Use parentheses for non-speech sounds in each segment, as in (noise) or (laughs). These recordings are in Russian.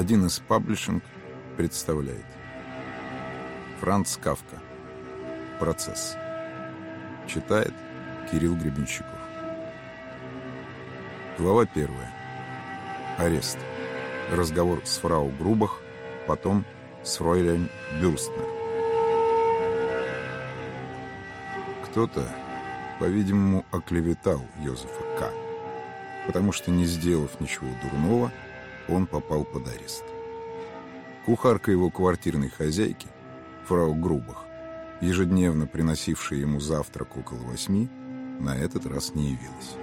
Один из паблишинг представляет. Франц Кавка. Процесс. Читает Кирилл Гребенщиков. Глава первая. Арест. Разговор с фрау Грубах Потом с фройлен Бюрстнер Кто-то, по-видимому, оклеветал Йозефа К., потому что, не сделав ничего дурного, он попал под арест. Кухарка его квартирной хозяйки, фрау Грубах, ежедневно приносившая ему завтрак около восьми, на этот раз не явилась.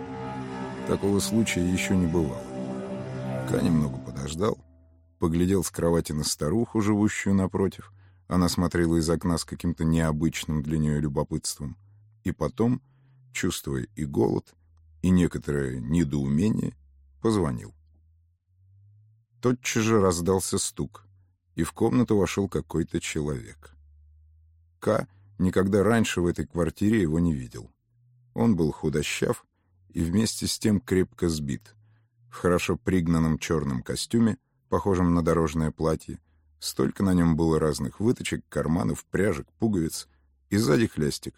Такого случая еще не бывало. Ка немного подождал, поглядел с кровати на старуху, живущую напротив. Она смотрела из окна с каким-то необычным для нее любопытством. И потом, чувствуя и голод, и некоторое недоумение, позвонил. Тотчас же раздался стук, и в комнату вошел какой-то человек. К никогда раньше в этой квартире его не видел. Он был худощав и вместе с тем крепко сбит. В хорошо пригнанном черном костюме, похожем на дорожное платье, столько на нем было разных выточек, карманов, пряжек, пуговиц и сзади хлястик.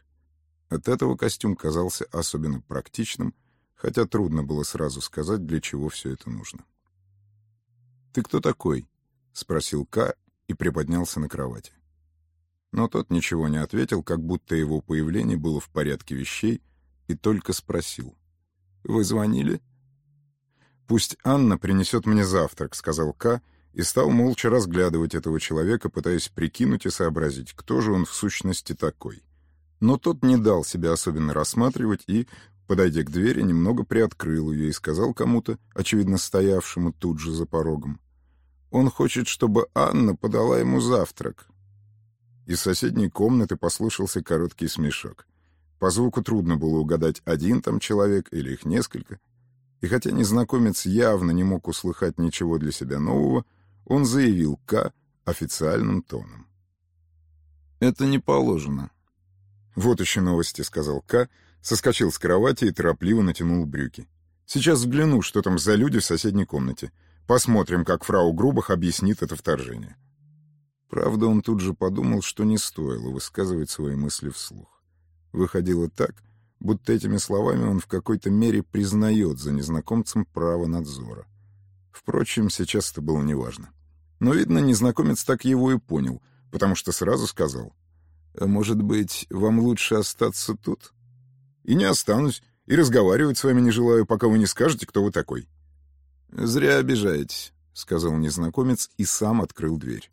От этого костюм казался особенно практичным, хотя трудно было сразу сказать, для чего все это нужно. «Ты кто такой?» — спросил К и приподнялся на кровати. Но тот ничего не ответил, как будто его появление было в порядке вещей, и только спросил. «Вы звонили?» «Пусть Анна принесет мне завтрак», — сказал К, и стал молча разглядывать этого человека, пытаясь прикинуть и сообразить, кто же он в сущности такой. Но тот не дал себя особенно рассматривать и, подойдя к двери, немного приоткрыл ее и сказал кому-то, очевидно стоявшему тут же за порогом. Он хочет, чтобы Анна подала ему завтрак. Из соседней комнаты послышался короткий смешок. По звуку трудно было угадать, один там человек или их несколько. И хотя незнакомец явно не мог услыхать ничего для себя нового, он заявил К официальным тоном. «Это не положено». «Вот еще новости», — сказал К, — соскочил с кровати и торопливо натянул брюки. «Сейчас взгляну, что там за люди в соседней комнате. Посмотрим, как фрау Грубах объяснит это вторжение». Правда, он тут же подумал, что не стоило высказывать свои мысли вслух. Выходило так, будто этими словами он в какой-то мере признает за незнакомцем право надзора. Впрочем, сейчас это было неважно. Но, видно, незнакомец так его и понял, потому что сразу сказал, «А может быть, вам лучше остаться тут?» И не останусь, и разговаривать с вами не желаю, пока вы не скажете, кто вы такой». «Зря обижаетесь», — сказал незнакомец и сам открыл дверь.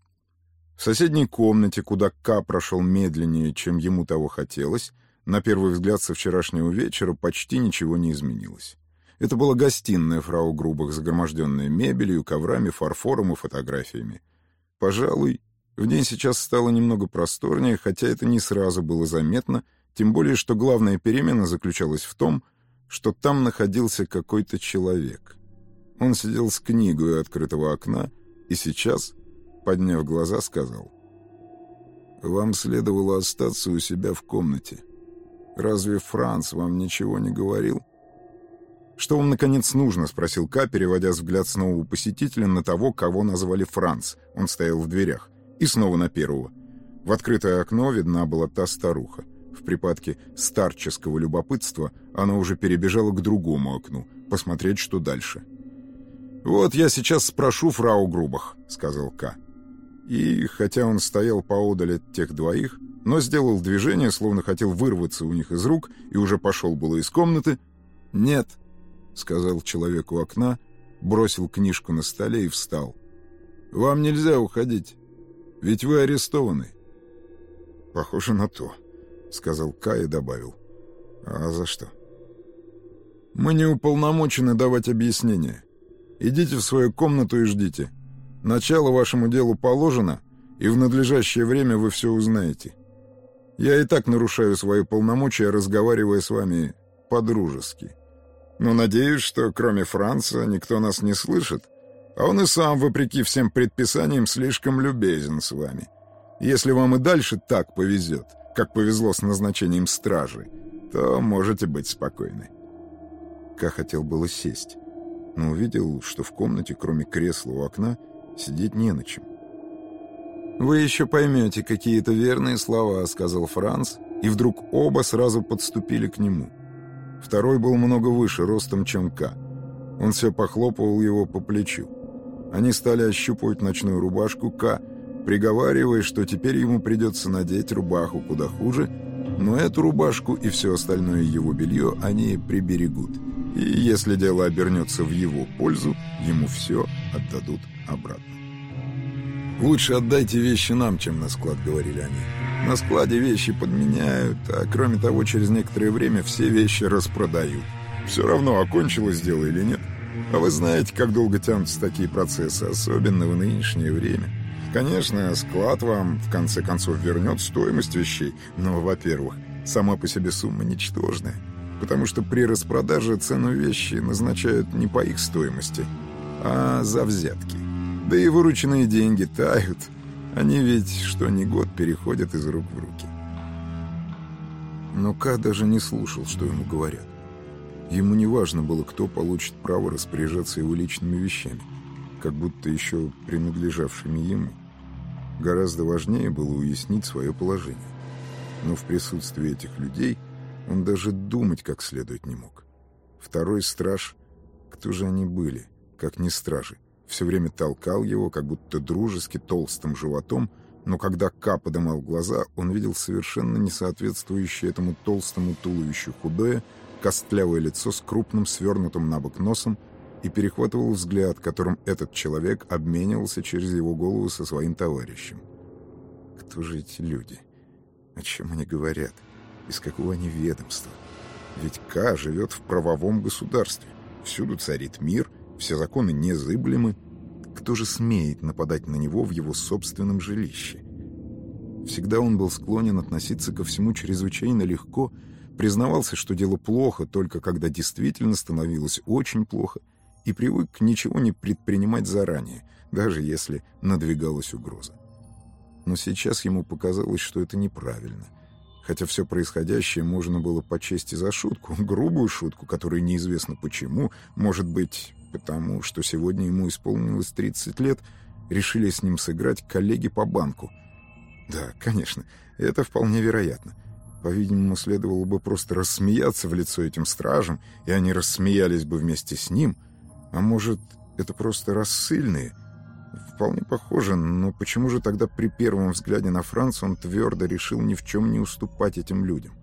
В соседней комнате, куда К прошел медленнее, чем ему того хотелось, на первый взгляд со вчерашнего вечера почти ничего не изменилось. Это была гостиная фрау Грубах, загроможденная мебелью, коврами, фарфором и фотографиями. Пожалуй, в ней сейчас стало немного просторнее, хотя это не сразу было заметно — тем более, что главная перемена заключалась в том, что там находился какой-то человек. Он сидел с книгой у открытого окна и сейчас, подняв глаза, сказал, «Вам следовало остаться у себя в комнате. Разве Франц вам ничего не говорил?» «Что вам, наконец, нужно?» — спросил Ка, переводя взгляд с нового посетителя на того, кого назвали Франц. Он стоял в дверях. И снова на первого. В открытое окно видна была та старуха. В припадке старческого любопытства она уже перебежала к другому окну, посмотреть, что дальше. «Вот я сейчас спрошу фрау Грубах», — сказал К. И, хотя он стоял поодаль от тех двоих, но сделал движение, словно хотел вырваться у них из рук, и уже пошел было из комнаты. «Нет», — сказал человек у окна, бросил книжку на столе и встал. «Вам нельзя уходить, ведь вы арестованы». «Похоже на то», — сказал Кай и добавил. «А за что?» «Мы не уполномочены давать объяснения. Идите в свою комнату и ждите. Начало вашему делу положено, и в надлежащее время вы все узнаете. Я и так нарушаю свои полномочия, разговаривая с вами по-дружески. Но надеюсь, что кроме Франца никто нас не слышит, а он и сам, вопреки всем предписаниям, слишком любезен с вами. Если вам и дальше так повезет, как повезло с назначением стражи, то можете быть спокойны. Ка хотел было сесть, но увидел, что в комнате, кроме кресла у окна, Сидеть не на чем. «Вы еще поймете какие-то верные слова», — сказал Франц, и вдруг оба сразу подступили к нему. Второй был много выше, ростом, чем К. Он все похлопывал его по плечу. Они стали ощупывать ночную рубашку К, приговаривая, что теперь ему придется надеть рубаху куда хуже, но эту рубашку и все остальное его белье они приберегут. И если дело обернется в его пользу, ему все отдадут обратно. «Лучше отдайте вещи нам, чем на склад», — говорили они. «На складе вещи подменяют, а кроме того, через некоторое время все вещи распродают. Все равно, окончилось дело или нет. А вы знаете, как долго тянутся такие процессы, особенно в нынешнее время. Конечно, склад вам, в конце концов, вернет стоимость вещей, но, во-первых, сама по себе сумма ничтожная, потому что при распродаже цену вещи назначают не по их стоимости, а за взятки». Да и вырученные деньги тают. Они ведь что ни год переходят из рук в руки. Но Ка даже не слушал, что ему говорят. Ему не важно было, кто получит право распоряжаться его личными вещами, как будто еще принадлежавшими ему. Гораздо важнее было уяснить свое положение. Но в присутствии этих людей он даже думать как следует не мог. Второй страж, кто же они были, как не стражи, все время толкал его, как будто дружески толстым животом, но когда Ка подымал глаза, он видел совершенно несоответствующее этому толстому туловищу худое, костлявое лицо с крупным свернутым на бок носом и перехватывал взгляд, которым этот человек обменивался через его голову со своим товарищем. Кто же эти люди? О чем они говорят? Из какого они ведомства? Ведь Ка живет в правовом государстве. Всюду царит мир — все законы незыблемы. Кто же смеет нападать на него в его собственном жилище? Всегда он был склонен относиться ко всему чрезвычайно легко, признавался, что дело плохо, только когда действительно становилось очень плохо, и привык ничего не предпринимать заранее, даже если надвигалась угроза. Но сейчас ему показалось, что это неправильно. Хотя все происходящее можно было почесть и за шутку, (laughs) грубую шутку, которую неизвестно почему, может быть, потому что сегодня ему исполнилось 30 лет, решили с ним сыграть коллеги по банку. Да, конечно, это вполне вероятно. По-видимому, следовало бы просто рассмеяться в лицо этим стражам, и они рассмеялись бы вместе с ним. А может, это просто рассыльные? Вполне похоже, но почему же тогда при первом взгляде на Франц он твердо решил ни в чем не уступать этим людям?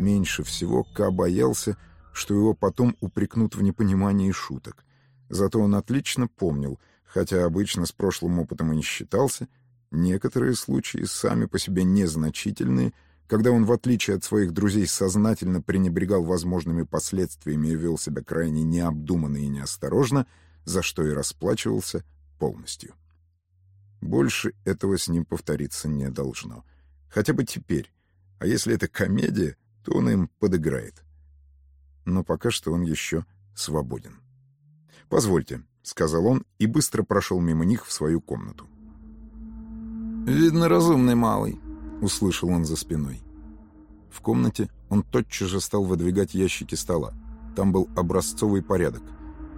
Меньше всего Ка боялся, что его потом упрекнут в непонимании шуток. Зато он отлично помнил, хотя обычно с прошлым опытом и не считался, некоторые случаи сами по себе незначительные, когда он, в отличие от своих друзей, сознательно пренебрегал возможными последствиями и вел себя крайне необдуманно и неосторожно, за что и расплачивался полностью. Больше этого с ним повториться не должно. Хотя бы теперь. А если это комедия, то он им подыграет но пока что он еще свободен. «Позвольте», — сказал он и быстро прошел мимо них в свою комнату. «Видно, разумный малый», — услышал он за спиной. В комнате он тотчас же стал выдвигать ящики стола. Там был образцовый порядок,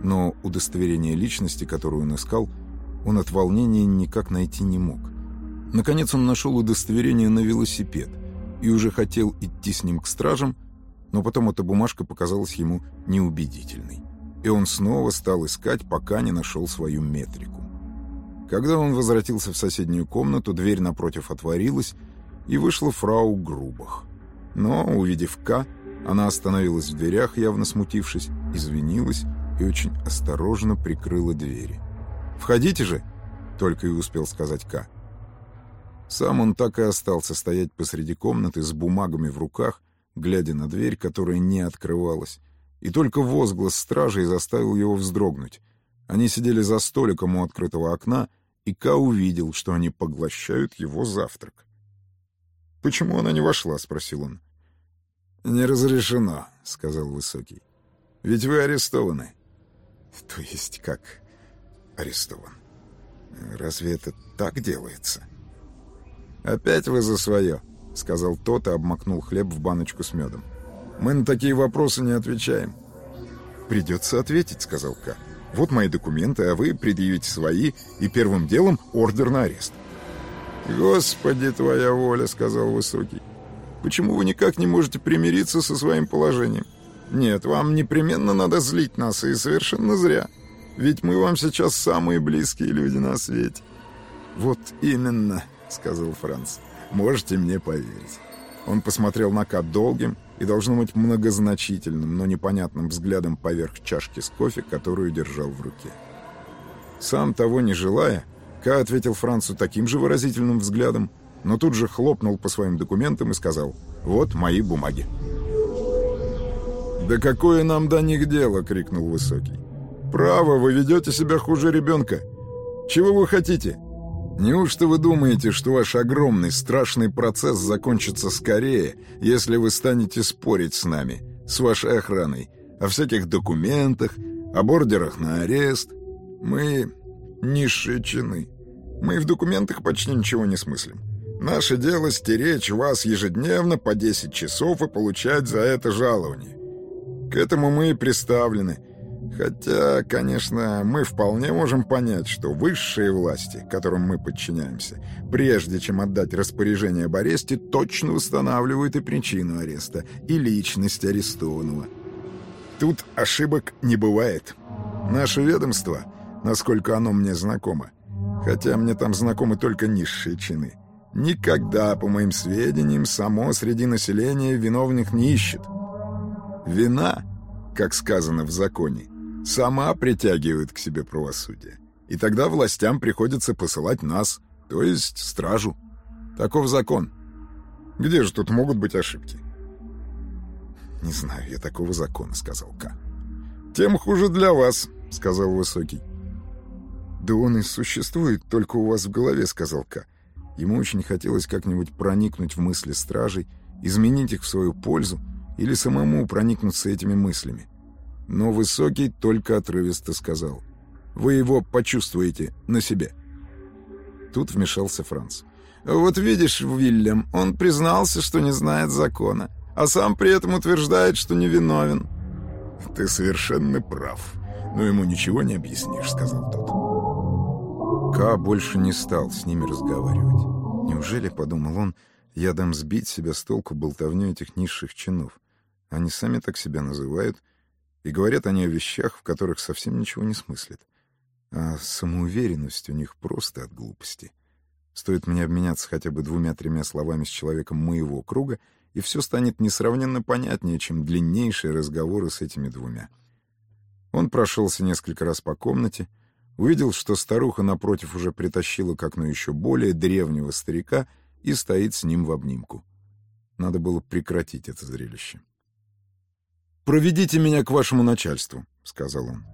но удостоверение личности, которое он искал, он от волнения никак найти не мог. Наконец он нашел удостоверение на велосипед и уже хотел идти с ним к стражам, но потом эта бумажка показалась ему неубедительной. И он снова стал искать, пока не нашел свою метрику. Когда он возвратился в соседнюю комнату, дверь напротив отворилась, и вышла фрау Грубах. Но, увидев К, она остановилась в дверях, явно смутившись, извинилась и очень осторожно прикрыла двери. «Входите же!» — только и успел сказать К. Сам он так и остался стоять посреди комнаты с бумагами в руках, глядя на дверь, которая не открывалась. И только возглас стражей заставил его вздрогнуть. Они сидели за столиком у открытого окна, и Ка увидел, что они поглощают его завтрак. «Почему она не вошла?» — спросил он. «Не разрешено», — сказал Высокий. «Ведь вы арестованы». «То есть как арестован? Разве это так делается?» «Опять вы за свое», — сказал тот и обмакнул хлеб в баночку с медом. «Мы на такие вопросы не отвечаем». «Придется ответить», — сказал Ка. Вот мои документы, а вы предъявите свои, и первым делом ордер на арест». «Господи, твоя воля», — сказал Высокий. «Почему вы никак не можете примириться со своим положением? Нет, вам непременно надо злить нас, и совершенно зря. Ведь мы вам сейчас самые близкие люди на свете». «Вот именно», — сказал Франц. «Можете мне поверить». Он посмотрел на Ка долгим и, должно быть, многозначительным, но непонятным взглядом поверх чашки с кофе, которую держал в руке. Сам того не желая, Ка ответил Францу таким же выразительным взглядом, но тут же хлопнул по своим документам и сказал «Вот мои бумаги». «Да какое нам до них дело?» — крикнул Высокий. «Право, вы ведете себя хуже ребенка. Чего вы хотите? Неужто вы думаете, что ваш огромный страшный процесс закончится скорее, если вы станете спорить с нами, с вашей охраной, о всяких документах, о бордерах на арест? Мы низшие чины. Мы в документах почти ничего не смыслим. Наше дело стеречь вас ежедневно по 10 часов и получать за это жалование. К этому мы и приставлены. Хотя, конечно, мы вполне можем понять, что высшие власти, которым мы подчиняемся, прежде чем отдать распоряжение об аресте, точно устанавливают и причину ареста, и личность арестованного. Тут ошибок не бывает. Наше ведомство, насколько оно мне знакомо, хотя мне там знакомы только низшие чины. Никогда, по моим сведениям, само среди населения виновных не ищет. Вина, как сказано в законе, сама притягивает к себе правосудие. И тогда властям приходится посылать нас, то есть стражу. Таков закон. Где же тут могут быть ошибки? «Не знаю я такого закона», — сказал К. «Тем хуже для вас», — сказал Высокий. «Да он и существует только у вас в голове», — сказал К. Ему очень хотелось как-нибудь проникнуть в мысли стражей, изменить их в свою пользу или самому проникнуться этими мыслями. Но Высокий только отрывисто сказал. «Вы его почувствуете на себе». Тут вмешался Франц. «Вот видишь, Уильям, он признался, что не знает закона, а сам при этом утверждает, что невиновен». «Ты совершенно прав, но ему ничего не объяснишь», — сказал тот. Ка больше не стал с ними разговаривать. Неужели, — подумал он, — я дам сбить себя с толку болтовню этих низших чинов? Они сами так себя называют, и говорят они о вещах, в которых совсем ничего не смыслят. А самоуверенность у них просто от глупости. Стоит мне обменяться хотя бы двумя-тремя словами с человеком моего круга, и все станет несравненно понятнее, чем длиннейшие разговоры с этими двумя. Он прошелся несколько раз по комнате, — Увидел, что старуха напротив уже притащила к окну еще более древнего старика и стоит с ним в обнимку. Надо было прекратить это зрелище. «Проведите меня к вашему начальству», — сказал он.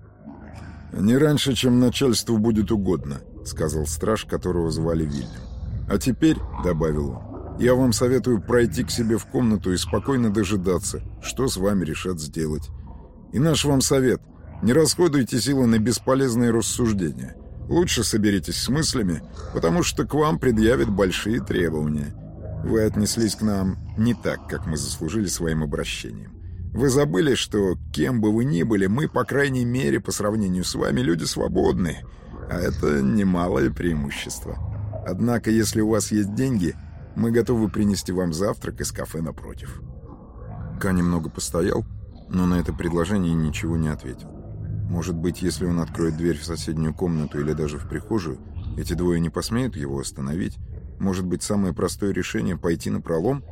«Не раньше, чем начальству будет угодно», — сказал страж, которого звали Вильям. «А теперь», — добавил он, — «я вам советую пройти к себе в комнату и спокойно дожидаться, что с вами решат сделать. И наш вам совет — не расходуйте силы на бесполезные рассуждения. Лучше соберитесь с мыслями, потому что к вам предъявят большие требования. Вы отнеслись к нам не так, как мы заслужили своим обращением. Вы забыли, что кем бы вы ни были, мы, по крайней мере, по сравнению с вами, люди свободные, а это немалое преимущество. Однако, если у вас есть деньги, мы готовы принести вам завтрак из кафе напротив». Ка немного постоял, но на это предложение ничего не ответил. Может быть, если он откроет дверь в соседнюю комнату или даже в прихожую, эти двое не посмеют его остановить? Может быть, самое простое решение — пойти на пролом?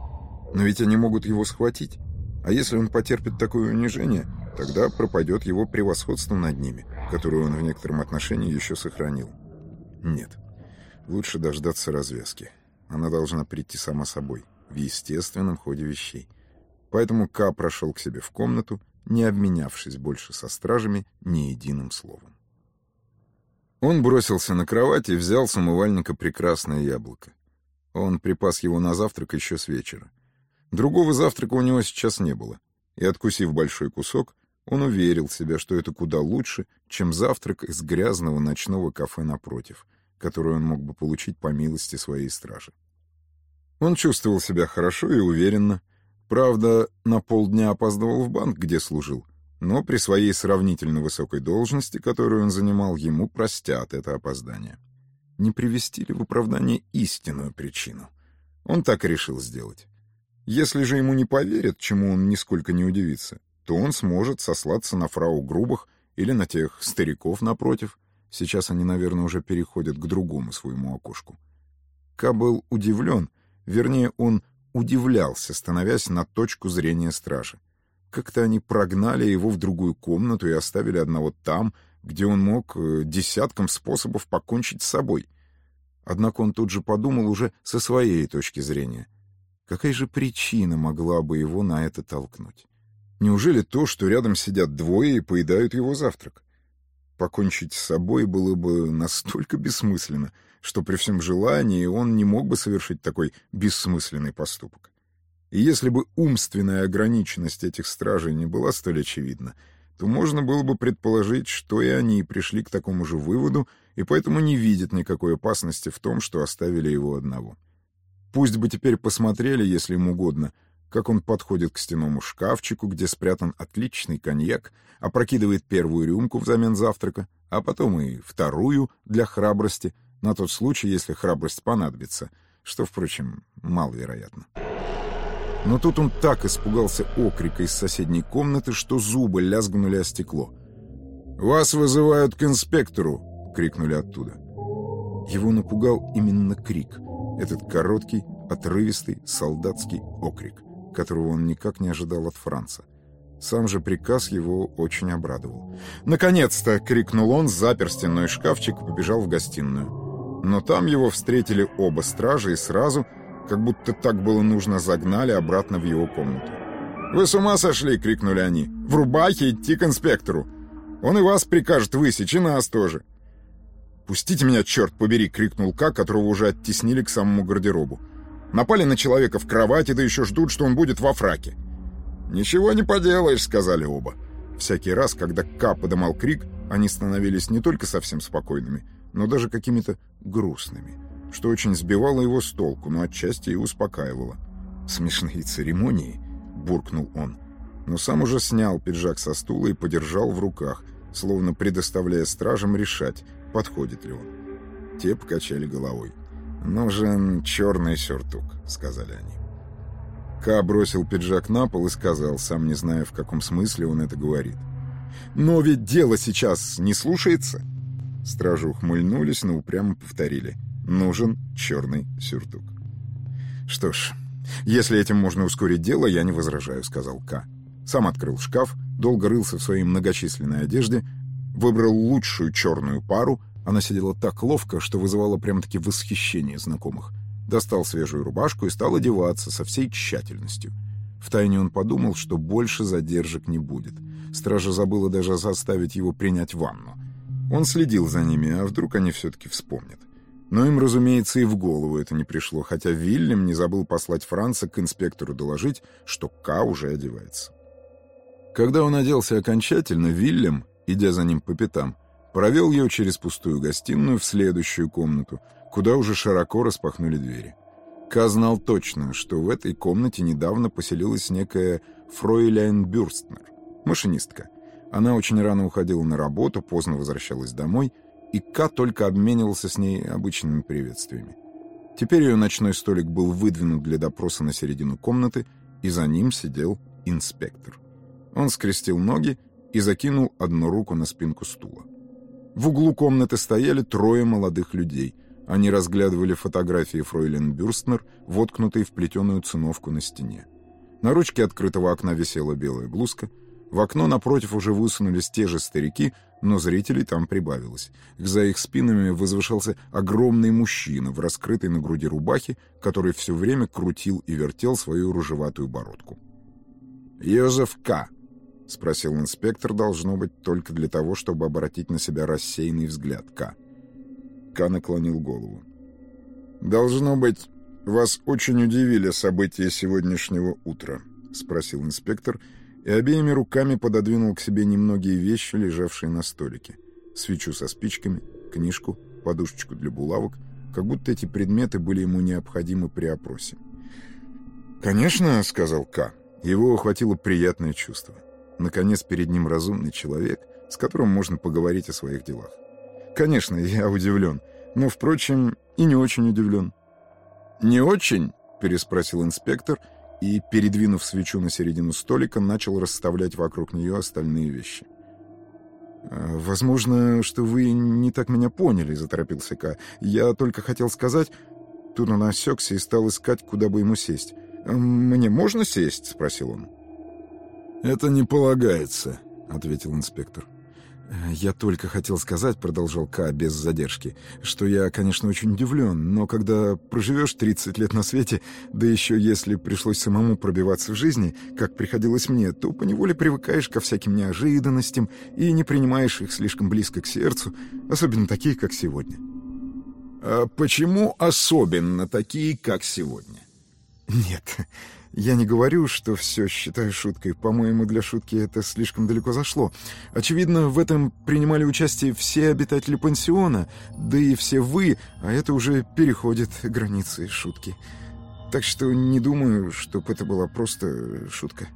Но ведь они могут его схватить. А если он потерпит такое унижение, тогда пропадет его превосходство над ними, которое он в некотором отношении еще сохранил. Нет, лучше дождаться развязки. Она должна прийти сама собой, в естественном ходе вещей. Поэтому Ка прошел к себе в комнату не обменявшись больше со стражами ни единым словом. Он бросился на кровать и взял с умывальника прекрасное яблоко. Он припас его на завтрак еще с вечера. Другого завтрака у него сейчас не было, и, откусив большой кусок, он уверил себя, что это куда лучше, чем завтрак из грязного ночного кафе напротив, который он мог бы получить по милости своей стражи. Он чувствовал себя хорошо и уверенно, Правда, на полдня опаздывал в банк, где служил, но при своей сравнительно высокой должности, которую он занимал, ему простят это опоздание. Не привести ли в оправдание истинную причину? Он так решил сделать. Если же ему не поверят, чему он нисколько не удивится, то он сможет сослаться на фрау Грубах или на тех стариков напротив. Сейчас они, наверное, уже переходят к другому своему окошку. Ка удивлен, вернее, он удивлялся, становясь на точку зрения стражи. Как-то они прогнали его в другую комнату и оставили одного там, где он мог э, десятком способов покончить с собой. Однако он тут же подумал уже со своей точки зрения. Какая же причина могла бы его на это толкнуть? Неужели то, что рядом сидят двое и поедают его завтрак? Покончить с собой было бы настолько бессмысленно, что при всем желании он не мог бы совершить такой бессмысленный поступок. И если бы умственная ограниченность этих стражей не была столь очевидна, то можно было бы предположить, что и они пришли к такому же выводу и поэтому не видят никакой опасности в том, что оставили его одного. Пусть бы теперь посмотрели, если им угодно, как он подходит к стенному шкафчику, где спрятан отличный коньяк, опрокидывает первую рюмку взамен завтрака, а потом и вторую для храбрости, на тот случай, если храбрость понадобится, что, впрочем, маловероятно. Но тут он так испугался окрика из соседней комнаты, что зубы лязгнули о стекло. «Вас вызывают к инспектору!» — крикнули оттуда. Его напугал именно крик. Этот короткий, отрывистый солдатский окрик, которого он никак не ожидал от Франца. Сам же приказ его очень обрадовал. «Наконец-то!» — крикнул он, запер стенной шкафчик и побежал в гостиную. Но там его встретили оба стражи и сразу как будто так было нужно, загнали обратно в его комнату. «Вы с ума сошли!» — крикнули они. «В рубахе идти к инспектору! Он и вас прикажет высечь, и нас тоже!» «Пустите меня, черт побери!» — крикнул Ка, которого уже оттеснили к самому гардеробу. «Напали на человека в кровати, да еще ждут, что он будет во фраке!» «Ничего не поделаешь!» — сказали оба. Всякий раз, когда Ка подымал крик, они становились не только совсем спокойными, но даже какими-то грустными что очень сбивало его с толку, но отчасти и успокаивало. «Смешные церемонии», — буркнул он. Но сам уже снял пиджак со стула и подержал в руках, словно предоставляя стражам решать, подходит ли он. Те покачали головой. «Нужен черный сюртук», — сказали они. Ка бросил пиджак на пол и сказал, сам не зная, в каком смысле он это говорит. «Но ведь дело сейчас не слушается!» Стражи ухмыльнулись, но упрямо повторили — Нужен черный сюртук. «Что ж, если этим можно ускорить дело, я не возражаю», — сказал К. Сам открыл шкаф, долго рылся в своей многочисленной одежде, выбрал лучшую черную пару, она сидела так ловко, что вызывала прямо-таки восхищение знакомых. Достал свежую рубашку и стал одеваться со всей тщательностью. Втайне он подумал, что больше задержек не будет. Стража забыла даже заставить его принять ванну. Он следил за ними, а вдруг они все-таки вспомнят. Но им, разумеется, и в голову это не пришло, хотя Вильям не забыл послать Франца к инспектору доложить, что К уже одевается. Когда он оделся окончательно, Вильям, идя за ним по пятам, провел ее через пустую гостиную в следующую комнату, куда уже широко распахнули двери. Ка знал точно, что в этой комнате недавно поселилась некая Фройляйн Бюрстнер, машинистка. Она очень рано уходила на работу, поздно возвращалась домой — и Ка только обменивался с ней обычными приветствиями. Теперь ее ночной столик был выдвинут для допроса на середину комнаты, и за ним сидел инспектор. Он скрестил ноги и закинул одну руку на спинку стула. В углу комнаты стояли трое молодых людей. Они разглядывали фотографии фройлен Бюрстнер, воткнутые в плетеную циновку на стене. На ручке открытого окна висела белая блузка — в окно напротив уже высунулись те же старики, но зрителей там прибавилось. За их спинами возвышался огромный мужчина в раскрытой на груди рубахе, который все время крутил и вертел свою ружеватую бородку. «Йозеф К.» — спросил инспектор, должно быть, только для того, чтобы обратить на себя рассеянный взгляд К. К наклонил голову. «Должно быть, вас очень удивили события сегодняшнего утра», — спросил инспектор, — и обеими руками пододвинул к себе немногие вещи, лежавшие на столике. Свечу со спичками, книжку, подушечку для булавок, как будто эти предметы были ему необходимы при опросе. «Конечно», — сказал К. Его охватило приятное чувство. Наконец, перед ним разумный человек, с которым можно поговорить о своих делах. Конечно, я удивлен, но, впрочем, и не очень удивлен. «Не очень?» — переспросил инспектор и, передвинув свечу на середину столика, начал расставлять вокруг нее остальные вещи. «Э, «Возможно, что вы не так меня поняли», — заторопился Ка. «Я только хотел сказать...» Тут он осекся и стал искать, куда бы ему сесть. «Мне можно сесть?» — спросил он. «Это не полагается», — ответил инспектор. «Я только хотел сказать», — продолжал К без задержки, «что я, конечно, очень удивлен, но когда проживешь 30 лет на свете, да еще если пришлось самому пробиваться в жизни, как приходилось мне, то поневоле привыкаешь ко всяким неожиданностям и не принимаешь их слишком близко к сердцу, особенно такие, как сегодня». «А почему особенно такие, как сегодня?» «Нет, я не говорю, что все считаю шуткой. По-моему, для шутки это слишком далеко зашло. Очевидно, в этом принимали участие все обитатели пансиона, да и все вы, а это уже переходит границы шутки. Так что не думаю, чтобы это была просто шутка.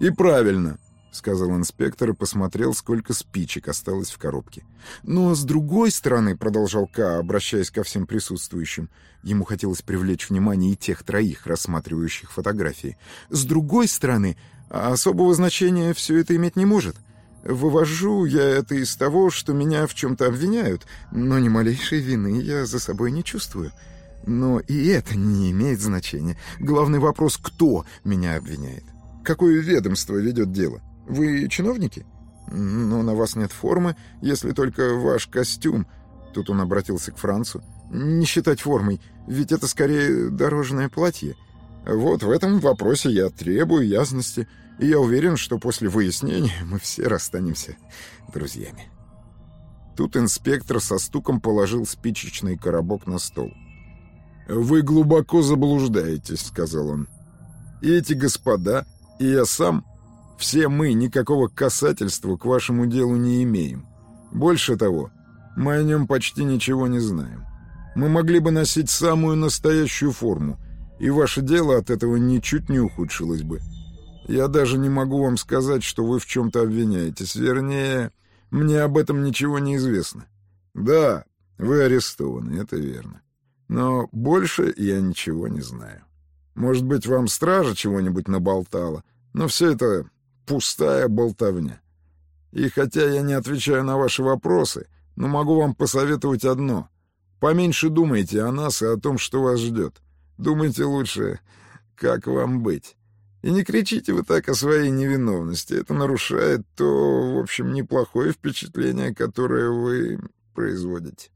И правильно сказал инспектор и посмотрел, сколько спичек осталось в коробке. «Но с другой стороны», — продолжал К, обращаясь ко всем присутствующим, ему хотелось привлечь внимание и тех троих, рассматривающих фотографии, «с другой стороны, особого значения все это иметь не может». Вывожу я это из того, что меня в чем-то обвиняют, но ни малейшей вины я за собой не чувствую. Но и это не имеет значения. Главный вопрос, кто меня обвиняет? Какое ведомство ведет дело? Вы чиновники? Но на вас нет формы, если только ваш костюм. Тут он обратился к Францу. Не считать формой, ведь это скорее дорожное платье. Вот в этом вопросе я требую ясности, и я уверен, что после выяснения мы все расстанемся друзьями. Тут инспектор со стуком положил спичечный коробок на стол. «Вы глубоко заблуждаетесь», — сказал он. «И эти господа, и я сам все мы никакого касательства к вашему делу не имеем. Больше того, мы о нем почти ничего не знаем. Мы могли бы носить самую настоящую форму, и ваше дело от этого ничуть не ухудшилось бы. Я даже не могу вам сказать, что вы в чем-то обвиняетесь. Вернее, мне об этом ничего не известно. Да, вы арестованы, это верно. Но больше я ничего не знаю. Может быть, вам стража чего-нибудь наболтала, но все это пустая болтовня. И хотя я не отвечаю на ваши вопросы, но могу вам посоветовать одно. Поменьше думайте о нас и о том, что вас ждет. Думайте лучше, как вам быть. И не кричите вы так о своей невиновности. Это нарушает то, в общем, неплохое впечатление, которое вы производите.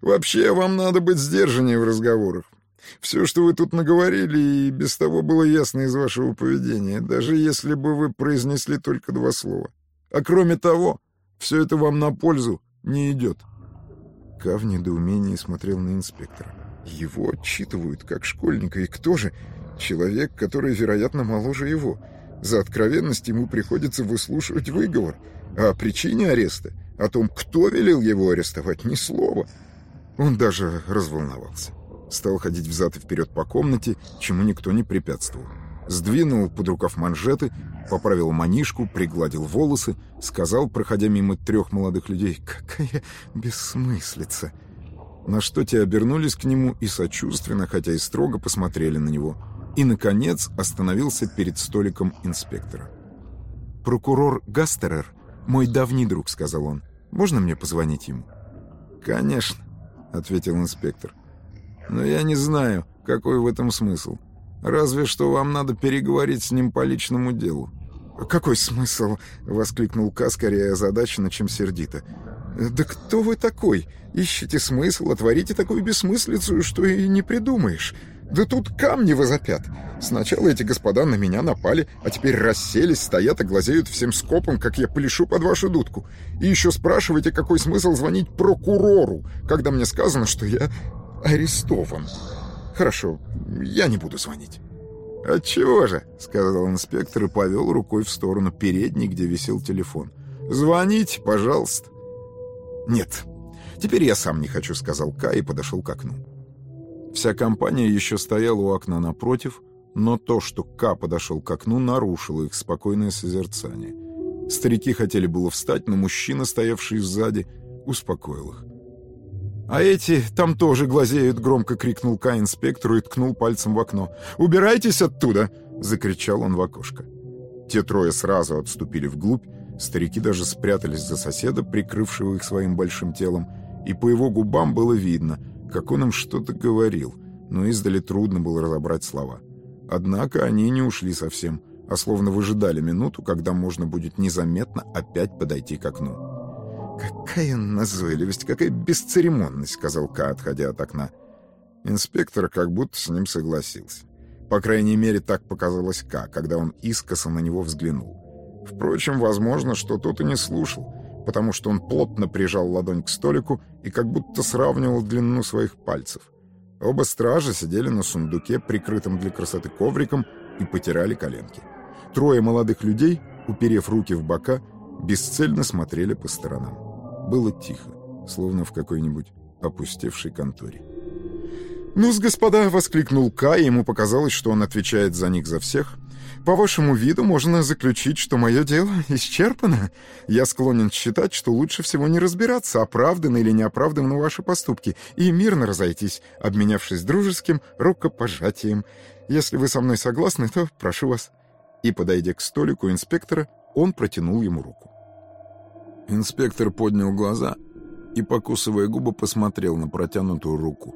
Вообще, вам надо быть сдержаннее в разговорах. Все, что вы тут наговорили, и без того было ясно из вашего поведения, даже если бы вы произнесли только два слова. А кроме того, все это вам на пользу не идет». Ка в недоумении смотрел на инспектора. Его отчитывают как школьника, и кто же? Человек, который, вероятно, моложе его. За откровенность ему приходится выслушивать выговор. А о причине ареста, о том, кто велел его арестовать, ни слова. Он даже разволновался. Стал ходить взад и вперед по комнате, чему никто не препятствовал. Сдвинул под рукав манжеты, поправил манишку, пригладил волосы, сказал, проходя мимо трех молодых людей, «Какая бессмыслица!» На что те обернулись к нему и сочувственно, хотя и строго посмотрели на него. И, наконец, остановился перед столиком инспектора. «Прокурор Гастерер, мой давний друг», — сказал он. «Можно мне позвонить ему?» «Конечно», — ответил инспектор. Но я не знаю, какой в этом смысл. Разве что вам надо переговорить с ним по личному делу». «Какой смысл?» — воскликнул Ка скорее озадаченно, чем сердито. «Да кто вы такой? Ищете смысл, а творите такую бессмыслицу, что и не придумаешь. Да тут камни возопят. Сначала эти господа на меня напали, а теперь расселись, стоят и глазеют всем скопом, как я пляшу под вашу дудку. И еще спрашиваете, какой смысл звонить прокурору, когда мне сказано, что я арестован. Хорошо, я не буду звонить. «Отчего же?» — сказал инспектор и повел рукой в сторону передней, где висел телефон. «Звоните, пожалуйста». «Нет, теперь я сам не хочу», — сказал Кай и подошел к окну. Вся компания еще стояла у окна напротив, Но то, что Ка подошел к окну, нарушило их спокойное созерцание. Старики хотели было встать, но мужчина, стоявший сзади, успокоил их. «А эти там тоже глазеют!» — громко крикнул Ка инспектору и ткнул пальцем в окно. «Убирайтесь оттуда!» — закричал он в окошко. Те трое сразу отступили вглубь, старики даже спрятались за соседа, прикрывшего их своим большим телом, и по его губам было видно, как он им что-то говорил, но издали трудно было разобрать слова. Однако они не ушли совсем, а словно выжидали минуту, когда можно будет незаметно опять подойти к окну. «Какая назойливость, какая бесцеремонность», — сказал Ка, отходя от окна. Инспектор как будто с ним согласился. По крайней мере, так показалось Ка, когда он искоса на него взглянул. Впрочем, возможно, что тот и не слушал, потому что он плотно прижал ладонь к столику и как будто сравнивал длину своих пальцев. Оба стража сидели на сундуке, прикрытом для красоты ковриком, и потирали коленки. Трое молодых людей, уперев руки в бока, бесцельно смотрели по сторонам. Было тихо, словно в какой-нибудь опустевшей конторе. «Ну-с, господа!» — воскликнул Кай, ему показалось, что он отвечает за них за всех. «По вашему виду можно заключить, что мое дело исчерпано. Я склонен считать, что лучше всего не разбираться, оправданы или неоправданы ваши поступки, и мирно разойтись, обменявшись дружеским рукопожатием. Если вы со мной согласны, то прошу вас». И, подойдя к столику инспектора, он протянул ему руку. Инспектор поднял глаза и, покусывая губы, посмотрел на протянутую руку.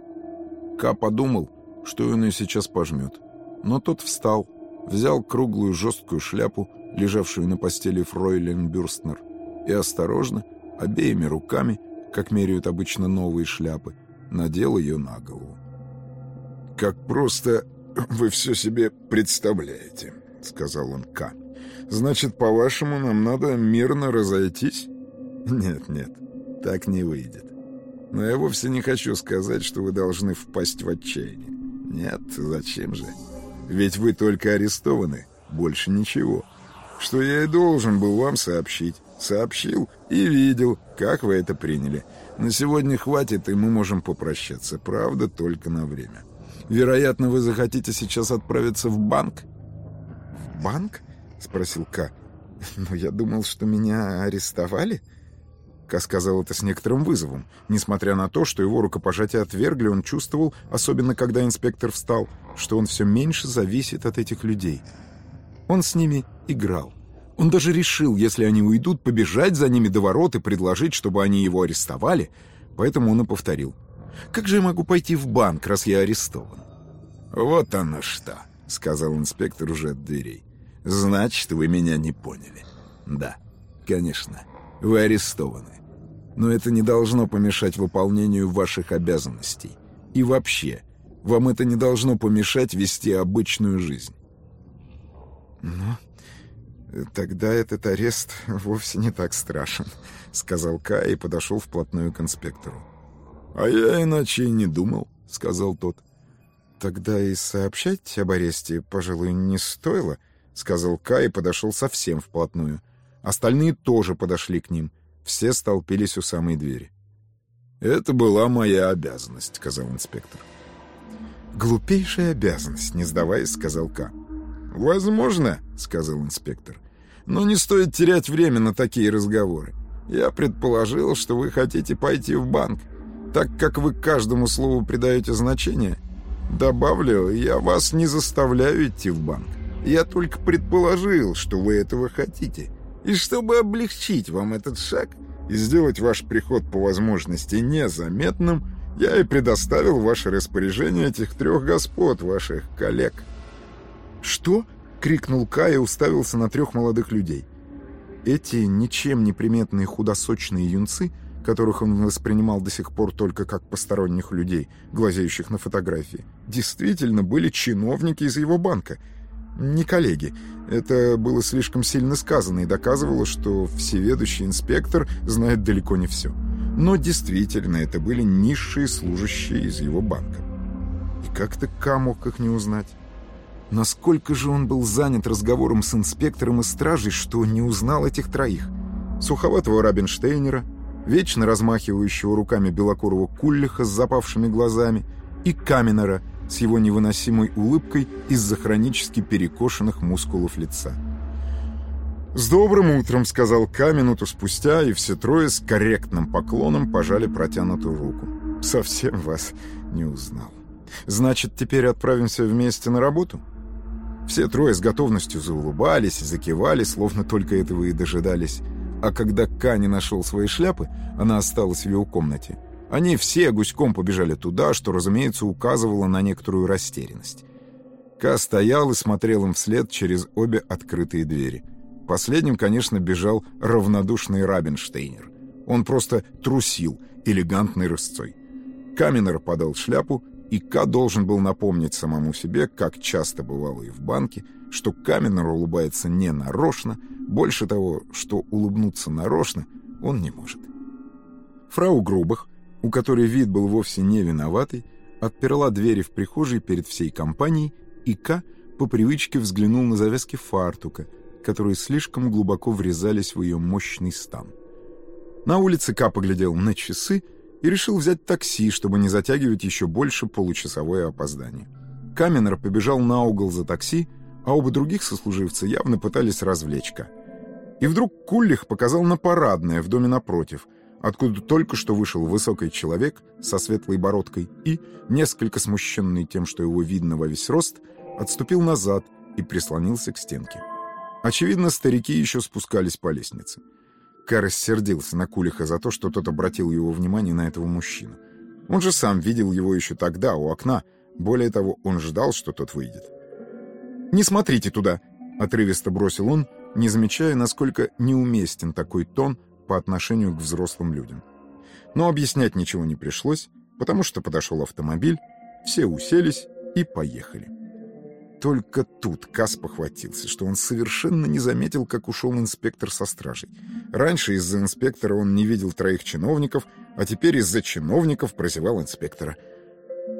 Ка подумал, что он ее сейчас пожмет. Но тот встал, взял круглую жесткую шляпу, лежавшую на постели Фройлен Бюрстнер, и осторожно, обеими руками, как меряют обычно новые шляпы, надел ее на голову. «Как просто вы все себе представляете», — сказал он Ка. «Значит, по-вашему, нам надо мирно разойтись?» «Нет, нет, так не выйдет. Но я вовсе не хочу сказать, что вы должны впасть в отчаяние. Нет, зачем же? Ведь вы только арестованы, больше ничего. Что я и должен был вам сообщить. Сообщил и видел, как вы это приняли. На сегодня хватит, и мы можем попрощаться. Правда, только на время. Вероятно, вы захотите сейчас отправиться в банк?» «В банк?» — спросил К. «Но я думал, что меня арестовали». Ка сказал это с некоторым вызовом. Несмотря на то, что его рукопожатие отвергли, он чувствовал, особенно когда инспектор встал, что он все меньше зависит от этих людей. Он с ними играл. Он даже решил, если они уйдут, побежать за ними до ворот и предложить, чтобы они его арестовали, поэтому он и повторил. «Как же я могу пойти в банк, раз я арестован?» «Вот оно что», — сказал инспектор уже от дверей. «Значит, вы меня не поняли». «Да, конечно, вы арестованы но это не должно помешать выполнению ваших обязанностей. И вообще, вам это не должно помешать вести обычную жизнь. «Ну, тогда этот арест вовсе не так страшен», — сказал Кай и подошел вплотную к инспектору. «А я иначе и не думал», — сказал тот. «Тогда и сообщать об аресте, пожалуй, не стоило», — сказал Кай и подошел совсем вплотную. Остальные тоже подошли к ним — все столпились у самой двери. «Это была моя обязанность», — сказал инспектор. «Глупейшая обязанность, не сдаваясь», — сказал К. «Возможно», — сказал инспектор. «Но не стоит терять время на такие разговоры. Я предположил, что вы хотите пойти в банк. Так как вы каждому слову придаете значение, добавлю, я вас не заставляю идти в банк. Я только предположил, что вы этого хотите. И чтобы облегчить вам этот шаг и сделать ваш приход по возможности незаметным, я и предоставил ваше распоряжение этих трех господ, ваших коллег». «Что?» — крикнул Кай и уставился на трех молодых людей. Эти ничем не приметные худосочные юнцы, которых он воспринимал до сих пор только как посторонних людей, глазеющих на фотографии, действительно были чиновники из его банка — не коллеги. Это было слишком сильно сказано и доказывало, что всеведущий инспектор знает далеко не все. Но действительно, это были низшие служащие из его банка. И как-то Ка мог их не узнать? Насколько же он был занят разговором с инспектором и стражей, что не узнал этих троих? Суховатого Рабинштейнера, вечно размахивающего руками белокурого куллиха с запавшими глазами, и Каменера, с его невыносимой улыбкой из-за хронически перекошенных мускулов лица. «С добрым утром», — сказал Ка минуту спустя, и все трое с корректным поклоном пожали протянутую руку. «Совсем вас не узнал. Значит, теперь отправимся вместе на работу?» Все трое с готовностью заулыбались и закивали, словно только этого и дожидались. А когда Ка не нашел своей шляпы, она осталась в его комнате, они все гуськом побежали туда, что, разумеется, указывало на некоторую растерянность. Ка стоял и смотрел им вслед через обе открытые двери. Последним, конечно, бежал равнодушный Рабинштейнер. Он просто трусил элегантной рысцой. Каменер подал шляпу, и Ка должен был напомнить самому себе, как часто бывало и в банке, что Каменер улыбается не нарочно, больше того, что улыбнуться нарочно он не может. Фрау Грубах, у которой вид был вовсе не виноватый, отперла двери в прихожей перед всей компанией, и К по привычке взглянул на завязки фартука, которые слишком глубоко врезались в ее мощный стан. На улице К поглядел на часы и решил взять такси, чтобы не затягивать еще больше получасовое опоздание. Каменер побежал на угол за такси, а оба других сослуживца явно пытались развлечь Ка. И вдруг Куллих показал на парадное в доме напротив, откуда только что вышел высокий человек со светлой бородкой и, несколько смущенный тем, что его видно во весь рост, отступил назад и прислонился к стенке. Очевидно, старики еще спускались по лестнице. Кар рассердился на Кулиха за то, что тот обратил его внимание на этого мужчину. Он же сам видел его еще тогда, у окна. Более того, он ждал, что тот выйдет. «Не смотрите туда!» — отрывисто бросил он, не замечая, насколько неуместен такой тон по отношению к взрослым людям. Но объяснять ничего не пришлось, потому что подошел автомобиль, все уселись и поехали. Только тут Кас похватился, что он совершенно не заметил, как ушел инспектор со стражей. Раньше из-за инспектора он не видел троих чиновников, а теперь из-за чиновников прозевал инспектора.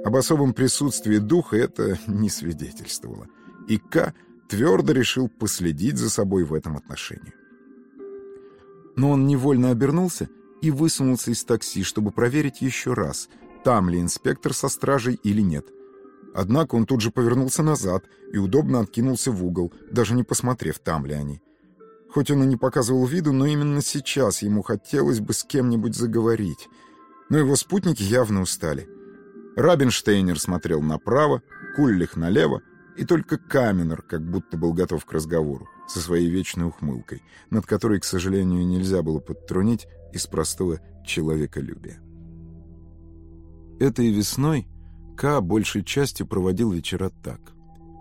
Об особом присутствии духа это не свидетельствовало. И К твердо решил последить за собой в этом отношении. Но он невольно обернулся и высунулся из такси, чтобы проверить еще раз, там ли инспектор со стражей или нет. Однако он тут же повернулся назад и удобно откинулся в угол, даже не посмотрев, там ли они. Хоть он и не показывал виду, но именно сейчас ему хотелось бы с кем-нибудь заговорить. Но его спутники явно устали. Рабинштейнер смотрел направо, Куллих налево, и только Каменер как будто был готов к разговору, со своей вечной ухмылкой, над которой, к сожалению, нельзя было подтрунить из простого человеколюбия. Этой весной К большей частью проводил вечера так.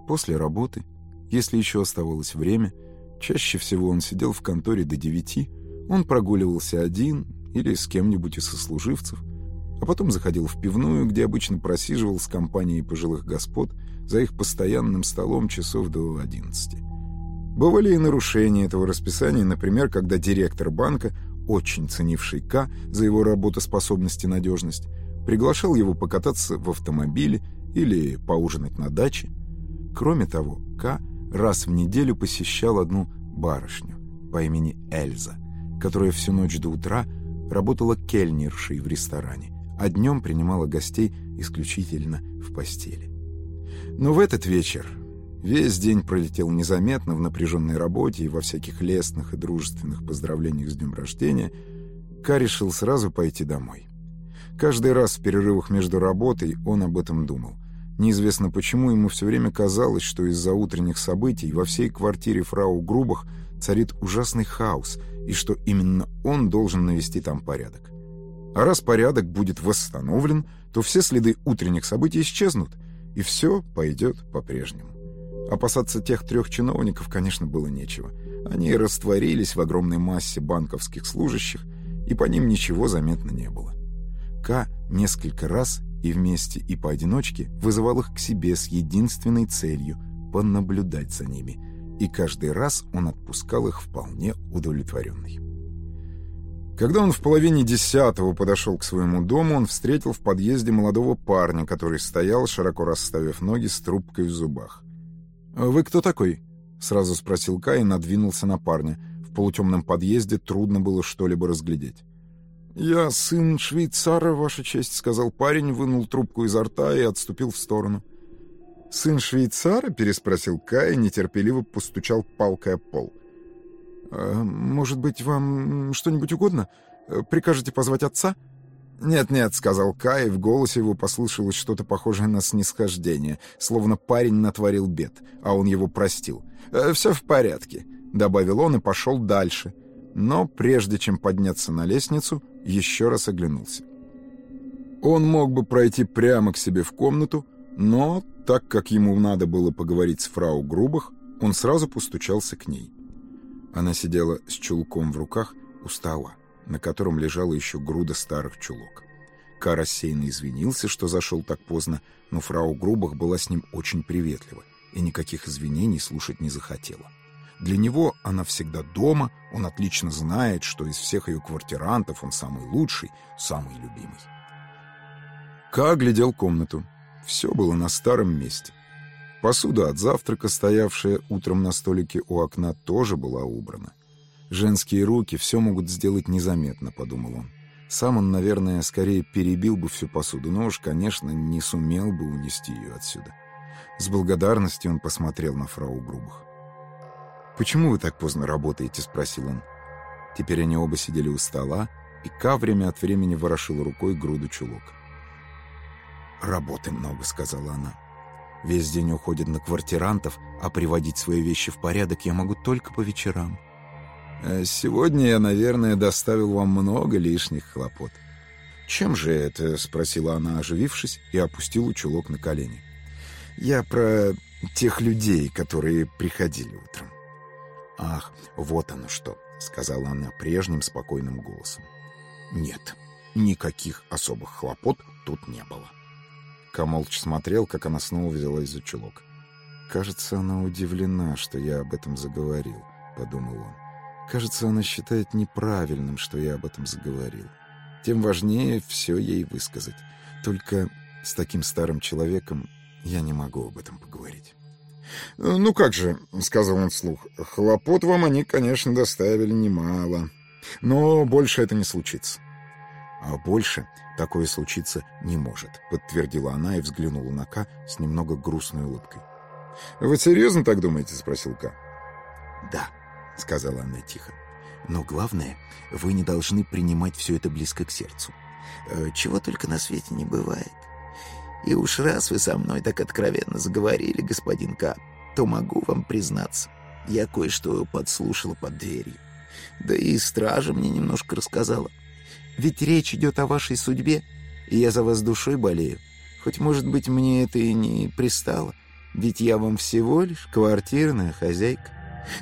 После работы, если еще оставалось время, чаще всего он сидел в конторе до девяти, он прогуливался один или с кем-нибудь из сослуживцев, а потом заходил в пивную, где обычно просиживал с компанией пожилых господ за их постоянным столом часов до одиннадцати. Бывали и нарушения этого расписания, например, когда директор банка, очень ценивший К за его работоспособность и надежность, приглашал его покататься в автомобиле или поужинать на даче. Кроме того, К раз в неделю посещал одну барышню по имени Эльза, которая всю ночь до утра работала кельнершей в ресторане, а днем принимала гостей исключительно в постели. Но в этот вечер весь день пролетел незаметно в напряженной работе и во всяких лестных и дружественных поздравлениях с днем рождения, Ка решил сразу пойти домой. Каждый раз в перерывах между работой он об этом думал. Неизвестно почему ему все время казалось, что из-за утренних событий во всей квартире фрау Грубах царит ужасный хаос, и что именно он должен навести там порядок. А раз порядок будет восстановлен, то все следы утренних событий исчезнут, и все пойдет по-прежнему. Опасаться тех трех чиновников, конечно, было нечего. Они растворились в огромной массе банковских служащих, и по ним ничего заметно не было. К несколько раз и вместе, и поодиночке вызывал их к себе с единственной целью — понаблюдать за ними, и каждый раз он отпускал их вполне удовлетворенный. Когда он в половине десятого подошел к своему дому, он встретил в подъезде молодого парня, который стоял, широко расставив ноги с трубкой в зубах. «Вы кто такой?» — сразу спросил Кай и надвинулся на парня. В полутемном подъезде трудно было что-либо разглядеть. «Я сын швейцара, ваша честь», — сказал парень, вынул трубку изо рта и отступил в сторону. «Сын швейцара?» — переспросил Кай и нетерпеливо постучал палкой о пол. «А, «Может быть, вам что-нибудь угодно? Прикажете позвать отца?» «Нет-нет», — сказал Кай, и в голосе его послышалось что-то похожее на снисхождение, словно парень натворил бед, а он его простил. «Э, «Все в порядке», — добавил он и пошел дальше. Но прежде чем подняться на лестницу, еще раз оглянулся. Он мог бы пройти прямо к себе в комнату, но, так как ему надо было поговорить с фрау Грубах, он сразу постучался к ней. Она сидела с чулком в руках у стола на котором лежала еще груда старых чулок. Ка рассеянно извинился, что зашел так поздно, но фрау Грубах была с ним очень приветлива и никаких извинений слушать не захотела. Для него она всегда дома, он отлично знает, что из всех ее квартирантов он самый лучший, самый любимый. Ка глядел комнату. Все было на старом месте. Посуда от завтрака, стоявшая утром на столике у окна, тоже была убрана. Женские руки все могут сделать незаметно, подумал он. Сам он, наверное, скорее перебил бы всю посуду, но уж, конечно, не сумел бы унести ее отсюда. С благодарностью он посмотрел на фрау Грубах. «Почему вы так поздно работаете?» — спросил он. Теперь они оба сидели у стола, и Ка время от времени ворошил рукой груду чулок. «Работы много», — сказала она. «Весь день уходит на квартирантов, а приводить свои вещи в порядок я могу только по вечерам». Э, сегодня я, наверное, доставил вам много лишних хлопот. Чем же это? спросила она, оживившись, и опустила чулок на колени. Я про тех людей, которые приходили утром. Ах, вот оно что, сказала она прежним спокойным голосом. Нет, никаких особых хлопот тут не было. Камолч смотрел, как она снова взялась за чулок. «Кажется, она удивлена, что я об этом заговорил», — подумал он. Кажется, она считает неправильным, что я об этом заговорил. Тем важнее все ей высказать. Только с таким старым человеком я не могу об этом поговорить. «Ну как же», — сказал он вслух, — «хлопот вам они, конечно, доставили немало. Но больше это не случится». «А больше такое случиться не может», — подтвердила она и взглянула на Ка с немного грустной улыбкой. «Вы серьезно так думаете?» — спросил Ка. «Да», — сказала она тихо. «Но главное, вы не должны принимать все это близко к сердцу. Э, чего только на свете не бывает. И уж раз вы со мной так откровенно заговорили, господин К, то могу вам признаться, я кое-что подслушала под дверью. Да и стража мне немножко рассказала. Ведь речь идет о вашей судьбе, и я за вас душой болею. Хоть, может быть, мне это и не пристало, ведь я вам всего лишь квартирная хозяйка.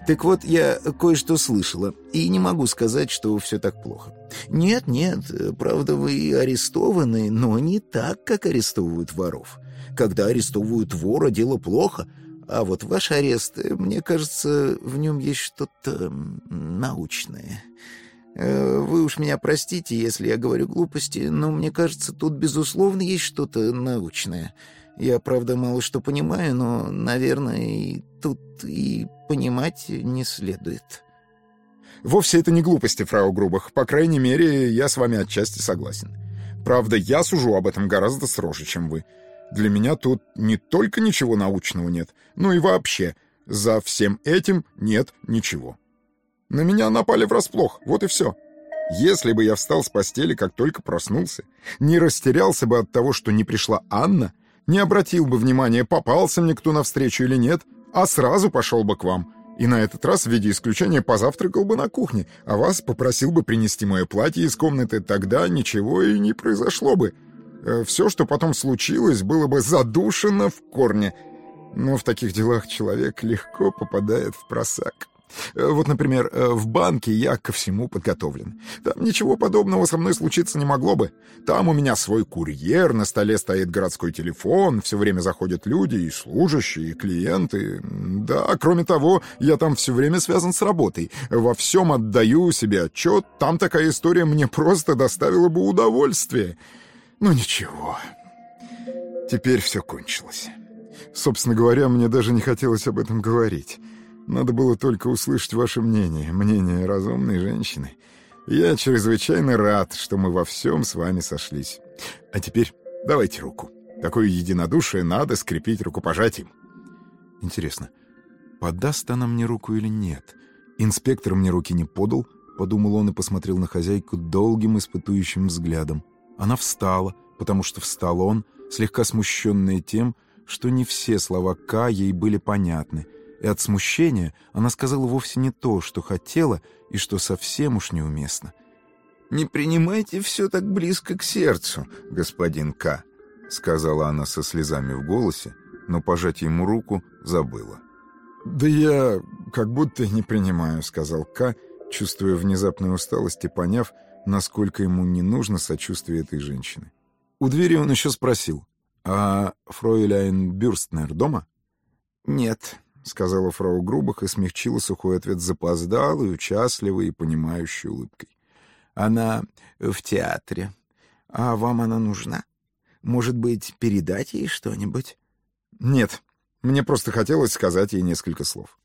Так вот, я кое-что слышала, и не могу сказать, что все так плохо. Нет, нет, правда, вы арестованы, но не так, как арестовывают воров. Когда арестовывают вора, дело плохо, а вот ваш арест, мне кажется, в нем есть что-то научное. Э, вы уж меня простите, если я говорю глупости, но мне кажется, тут, безусловно, есть что-то научное. Я, правда, мало что понимаю, но, наверное, и тут и понимать не следует. Вовсе это не глупости, фрау Грубах. По крайней мере, я с вами отчасти согласен. Правда, я сужу об этом гораздо строже, чем вы. Для меня тут не только ничего научного нет, но и вообще за всем этим нет ничего. На меня напали врасплох, вот и все. Если бы я встал с постели, как только проснулся, не растерялся бы от того, что не пришла Анна — не обратил бы внимания, попался мне кто навстречу или нет, а сразу пошел бы к вам. И на этот раз в виде исключения позавтракал бы на кухне, а вас попросил бы принести мое платье из комнаты, тогда ничего и не произошло бы. Э, Все, что потом случилось, было бы задушено в корне. Но в таких делах человек легко попадает в просак. Э, вот, например, э, в банке я ко всему подготовлен. Там ничего подобного со мной случиться не могло бы. Там у меня свой курьер, на столе стоит городской телефон, все время заходят люди, и служащие, и клиенты. Да, кроме того, я там все время связан с работой. Во всем отдаю себе отчет. Там такая история мне просто доставила бы удовольствие. Ну ничего. Теперь все кончилось. Собственно говоря, мне даже не хотелось об этом говорить. Надо было только услышать ваше мнение, мнение разумной женщины. Я чрезвычайно рад, что мы во всем с вами сошлись. А теперь давайте руку. Такое единодушие надо скрепить рукопожатием. Интересно, подаст она мне руку или нет? Инспектор мне руки не подал, подумал он и посмотрел на хозяйку долгим испытующим взглядом. Она встала, потому что встал он, слегка смущенная тем, что не все слова К ей были понятны, и от смущения она сказала вовсе не то, что хотела и что совсем уж неуместно. «Не принимайте все так близко к сердцу, господин К», — сказала она со слезами в голосе, но пожать ему руку забыла. «Да я как будто не принимаю», — сказал К, чувствуя внезапную усталость и поняв, насколько ему не нужно сочувствие этой женщины. У двери он еще спросил, «А фройляйн Бюрстнер дома?» «Нет», — сказала фрау Грубах и смягчила сухой ответ запоздалой, участливой и понимающей улыбкой. «Она в театре. А вам она нужна? Может быть, передать ей что-нибудь?» «Нет, мне просто хотелось сказать ей несколько слов».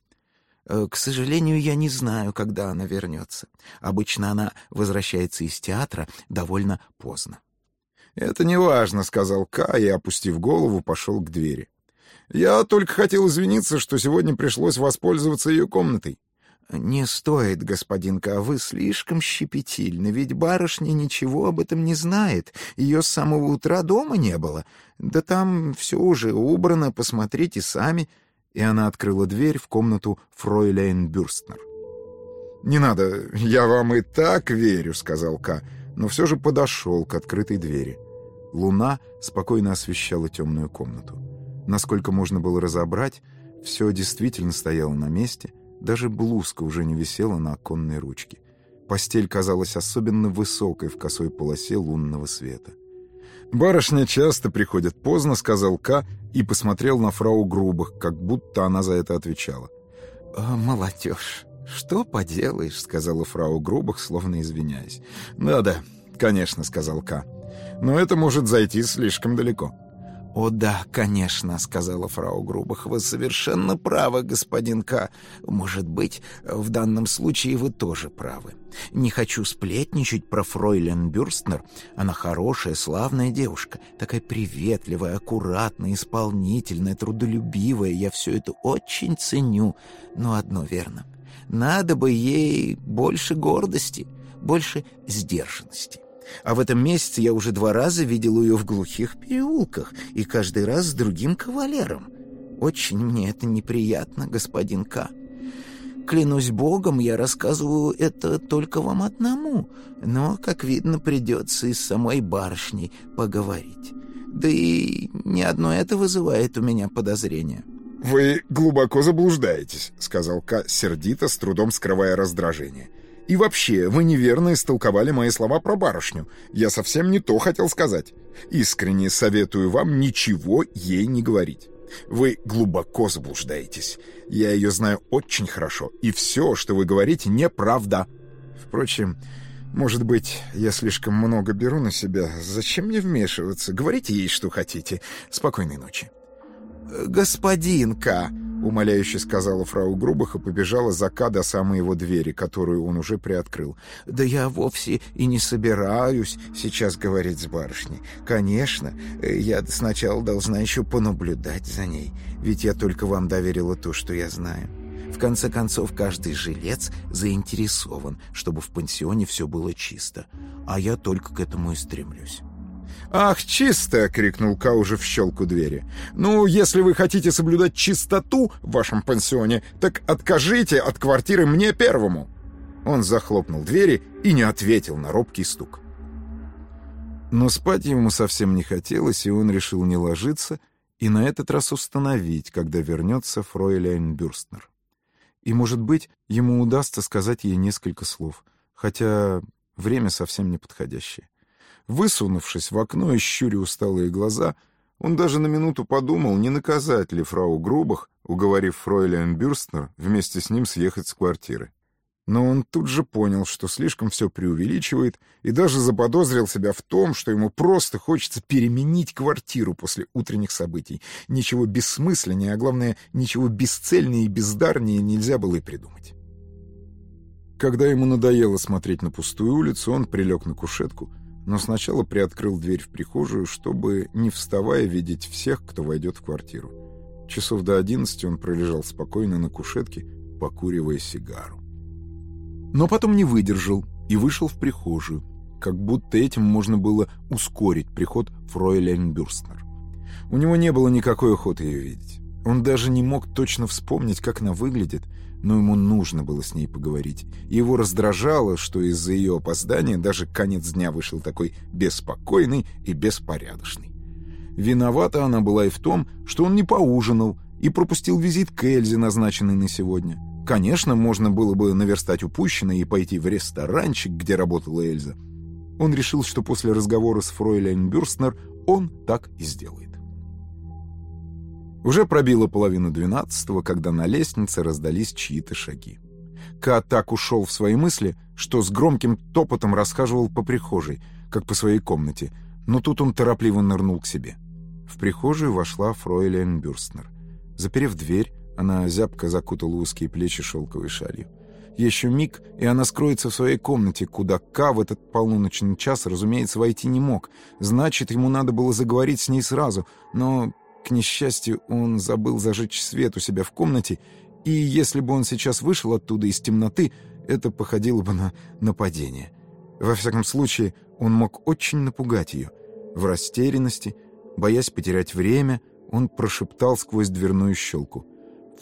Э, «К сожалению, я не знаю, когда она вернется. Обычно она возвращается из театра довольно поздно». «Это не важно», — сказал Ка и, опустив голову, пошел к двери. «Я только хотел извиниться, что сегодня пришлось воспользоваться ее комнатой». «Не стоит, господин Ка, вы слишком щепетильны, ведь барышня ничего об этом не знает. Ее с самого утра дома не было. Да там все уже убрано, посмотрите сами». И она открыла дверь в комнату фройляйн Бюрстнер. «Не надо, я вам и так верю», — сказал Ка, но все же подошел к открытой двери. Луна спокойно освещала темную комнату. Насколько можно было разобрать, все действительно стояло на месте, даже блузка уже не висела на оконной ручке. Постель казалась особенно высокой в косой полосе лунного света. «Барышня часто приходит поздно», — сказал К и посмотрел на фрау Грубах, как будто она за это отвечала. «А, «Молодежь, что поделаешь», — сказала фрау Грубах, словно извиняясь. «Да-да, конечно», — сказал К. «Но это может зайти слишком далеко». «О да, конечно», — сказала фрау Грубах. «Вы совершенно правы, господин К. Может быть, в данном случае вы тоже правы. Не хочу сплетничать про фройлен Бюрстнер. Она хорошая, славная девушка, такая приветливая, аккуратная, исполнительная, трудолюбивая. Я все это очень ценю. Но одно верно. Надо бы ей больше гордости, больше сдержанности. А в этом месяце я уже два раза видел ее в глухих переулках, и каждый раз с другим кавалером. Очень мне это неприятно, господин К. Клянусь богом, я рассказываю это только вам одному, но, как видно, придется и с самой барышней поговорить. Да и ни одно это вызывает у меня подозрения». «Вы глубоко заблуждаетесь», — сказал К, сердито, с трудом скрывая раздражение. — и вообще, вы неверно истолковали мои слова про барышню. Я совсем не то хотел сказать. Искренне советую вам ничего ей не говорить. Вы глубоко заблуждаетесь. Я ее знаю очень хорошо, и все, что вы говорите, неправда. Впрочем, может быть, я слишком много беру на себя. Зачем мне вмешиваться? Говорите ей, что хотите. Спокойной ночи. «Господин К», — умоляюще сказала фрау Грубах и побежала за Ка до самой его двери, которую он уже приоткрыл. «Да я вовсе и не собираюсь сейчас говорить с барышней. Конечно, я сначала должна еще понаблюдать за ней, ведь я только вам доверила то, что я знаю. В конце концов, каждый жилец заинтересован, чтобы в пансионе все было чисто, а я только к этому и стремлюсь». «Ах, чисто!» — крикнул Ка уже в щелку двери. «Ну, если вы хотите соблюдать чистоту в вашем пансионе, так откажите от квартиры мне первому!» Он захлопнул двери и не ответил на робкий стук. Но спать ему совсем не хотелось, и он решил не ложиться и на этот раз установить, когда вернется фройляйн Бюрстнер. И, может быть, ему удастся сказать ей несколько слов, хотя время совсем неподходящее. Высунувшись в окно и щуря усталые глаза, он даже на минуту подумал, не наказать ли фрау Грубах, уговорив фройлен Бюрстнер вместе с ним съехать с квартиры. Но он тут же понял, что слишком все преувеличивает, и даже заподозрил себя в том, что ему просто хочется переменить квартиру после утренних событий. Ничего бессмысленнее, а главное, ничего бесцельнее и бездарнее нельзя было и придумать. Когда ему надоело смотреть на пустую улицу, он прилег на кушетку — но сначала приоткрыл дверь в прихожую, чтобы, не вставая, видеть всех, кто войдет в квартиру. Часов до одиннадцати он пролежал спокойно на кушетке, покуривая сигару. Но потом не выдержал и вышел в прихожую, как будто этим можно было ускорить приход фройлен Бюрстнер. У него не было никакой охоты ее видеть. Он даже не мог точно вспомнить, как она выглядит, но ему нужно было с ней поговорить. Его раздражало, что из-за ее опоздания даже конец дня вышел такой беспокойный и беспорядочный. Виновата она была и в том, что он не поужинал и пропустил визит к Эльзе, назначенный на сегодня. Конечно, можно было бы наверстать упущенное и пойти в ресторанчик, где работала Эльза. Он решил, что после разговора с Фройлен Бюрстнер он так и сделает. Уже пробило половину двенадцатого, когда на лестнице раздались чьи-то шаги. Ка так ушел в свои мысли, что с громким топотом расхаживал по прихожей, как по своей комнате, но тут он торопливо нырнул к себе. В прихожую вошла фройлен Бюрстнер. Заперев дверь, она зябко закутала узкие плечи шелковой шалью. Еще миг, и она скроется в своей комнате, куда Ка в этот полуночный час, разумеется, войти не мог. Значит, ему надо было заговорить с ней сразу, но к несчастью, он забыл зажечь свет у себя в комнате, и если бы он сейчас вышел оттуда из темноты, это походило бы на нападение. Во всяком случае, он мог очень напугать ее. В растерянности, боясь потерять время, он прошептал сквозь дверную щелку.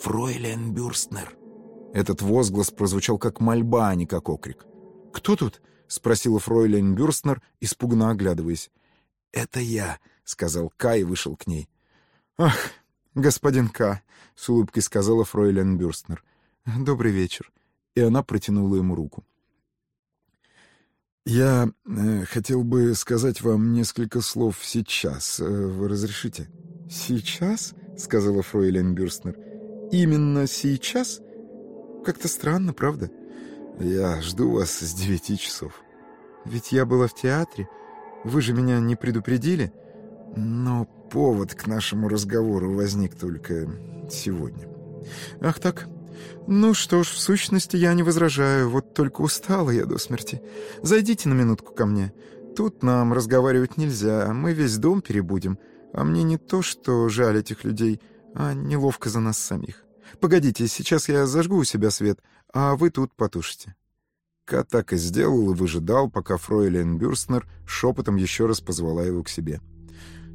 «Фройлен Бюрстнер!» Этот возглас прозвучал как мольба, а не как окрик. «Кто тут?» — спросила фройлен Бюрстнер, испуганно оглядываясь. «Это я», — сказал Кай и вышел к ней. «Ах, господин К», — с улыбкой сказала фройлен Бюрстнер. «Добрый вечер». И она протянула ему руку. «Я э, хотел бы сказать вам несколько слов сейчас. Э, вы разрешите?» «Сейчас?» — сказала фройлен Бюрстнер. «Именно сейчас? Как-то странно, правда?» «Я жду вас с девяти часов». «Ведь я была в театре. Вы же меня не предупредили?» «Но повод к нашему разговору возник только сегодня. Ах так? Ну что ж, в сущности, я не возражаю, вот только устала я до смерти. Зайдите на минутку ко мне. Тут нам разговаривать нельзя, мы весь дом перебудем. А мне не то, что жаль этих людей, а неловко за нас самих. Погодите, сейчас я зажгу у себя свет, а вы тут потушите». Ка так и сделал и выжидал, пока фройлен Бюрстнер шепотом еще раз позвала его к себе.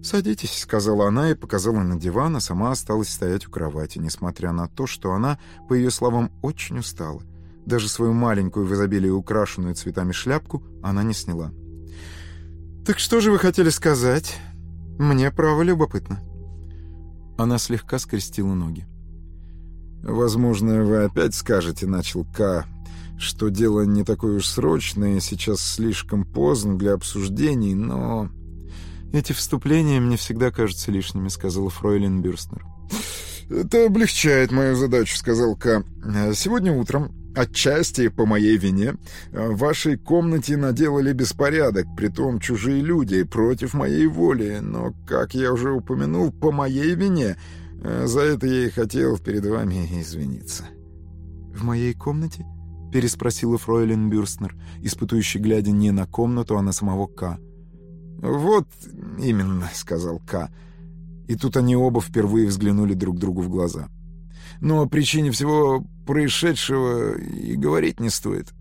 «Садитесь», — сказала она и показала на диван, а сама осталась стоять у кровати, несмотря на то, что она, по ее словам, очень устала. Даже свою маленькую в изобилии украшенную цветами шляпку она не сняла. «Так что же вы хотели сказать? Мне право любопытно». Она слегка скрестила ноги. «Возможно, вы опять скажете, — начал К, — что дело не такое уж срочное, сейчас слишком поздно для обсуждений, но «Эти вступления мне всегда кажутся лишними», — сказала фройлен Бюрстнер. «Это облегчает мою задачу», — сказал К. «Сегодня утром, отчасти по моей вине, в вашей комнате наделали беспорядок, притом чужие люди, против моей воли, но, как я уже упомянул, по моей вине. За это я и хотел перед вами извиниться». «В моей комнате?» — переспросила фройлен Бюрстнер, испытующий глядя не на комнату, а на самого К. «Вот именно», — сказал К. И тут они оба впервые взглянули друг другу в глаза. «Но о причине всего происшедшего и говорить не стоит».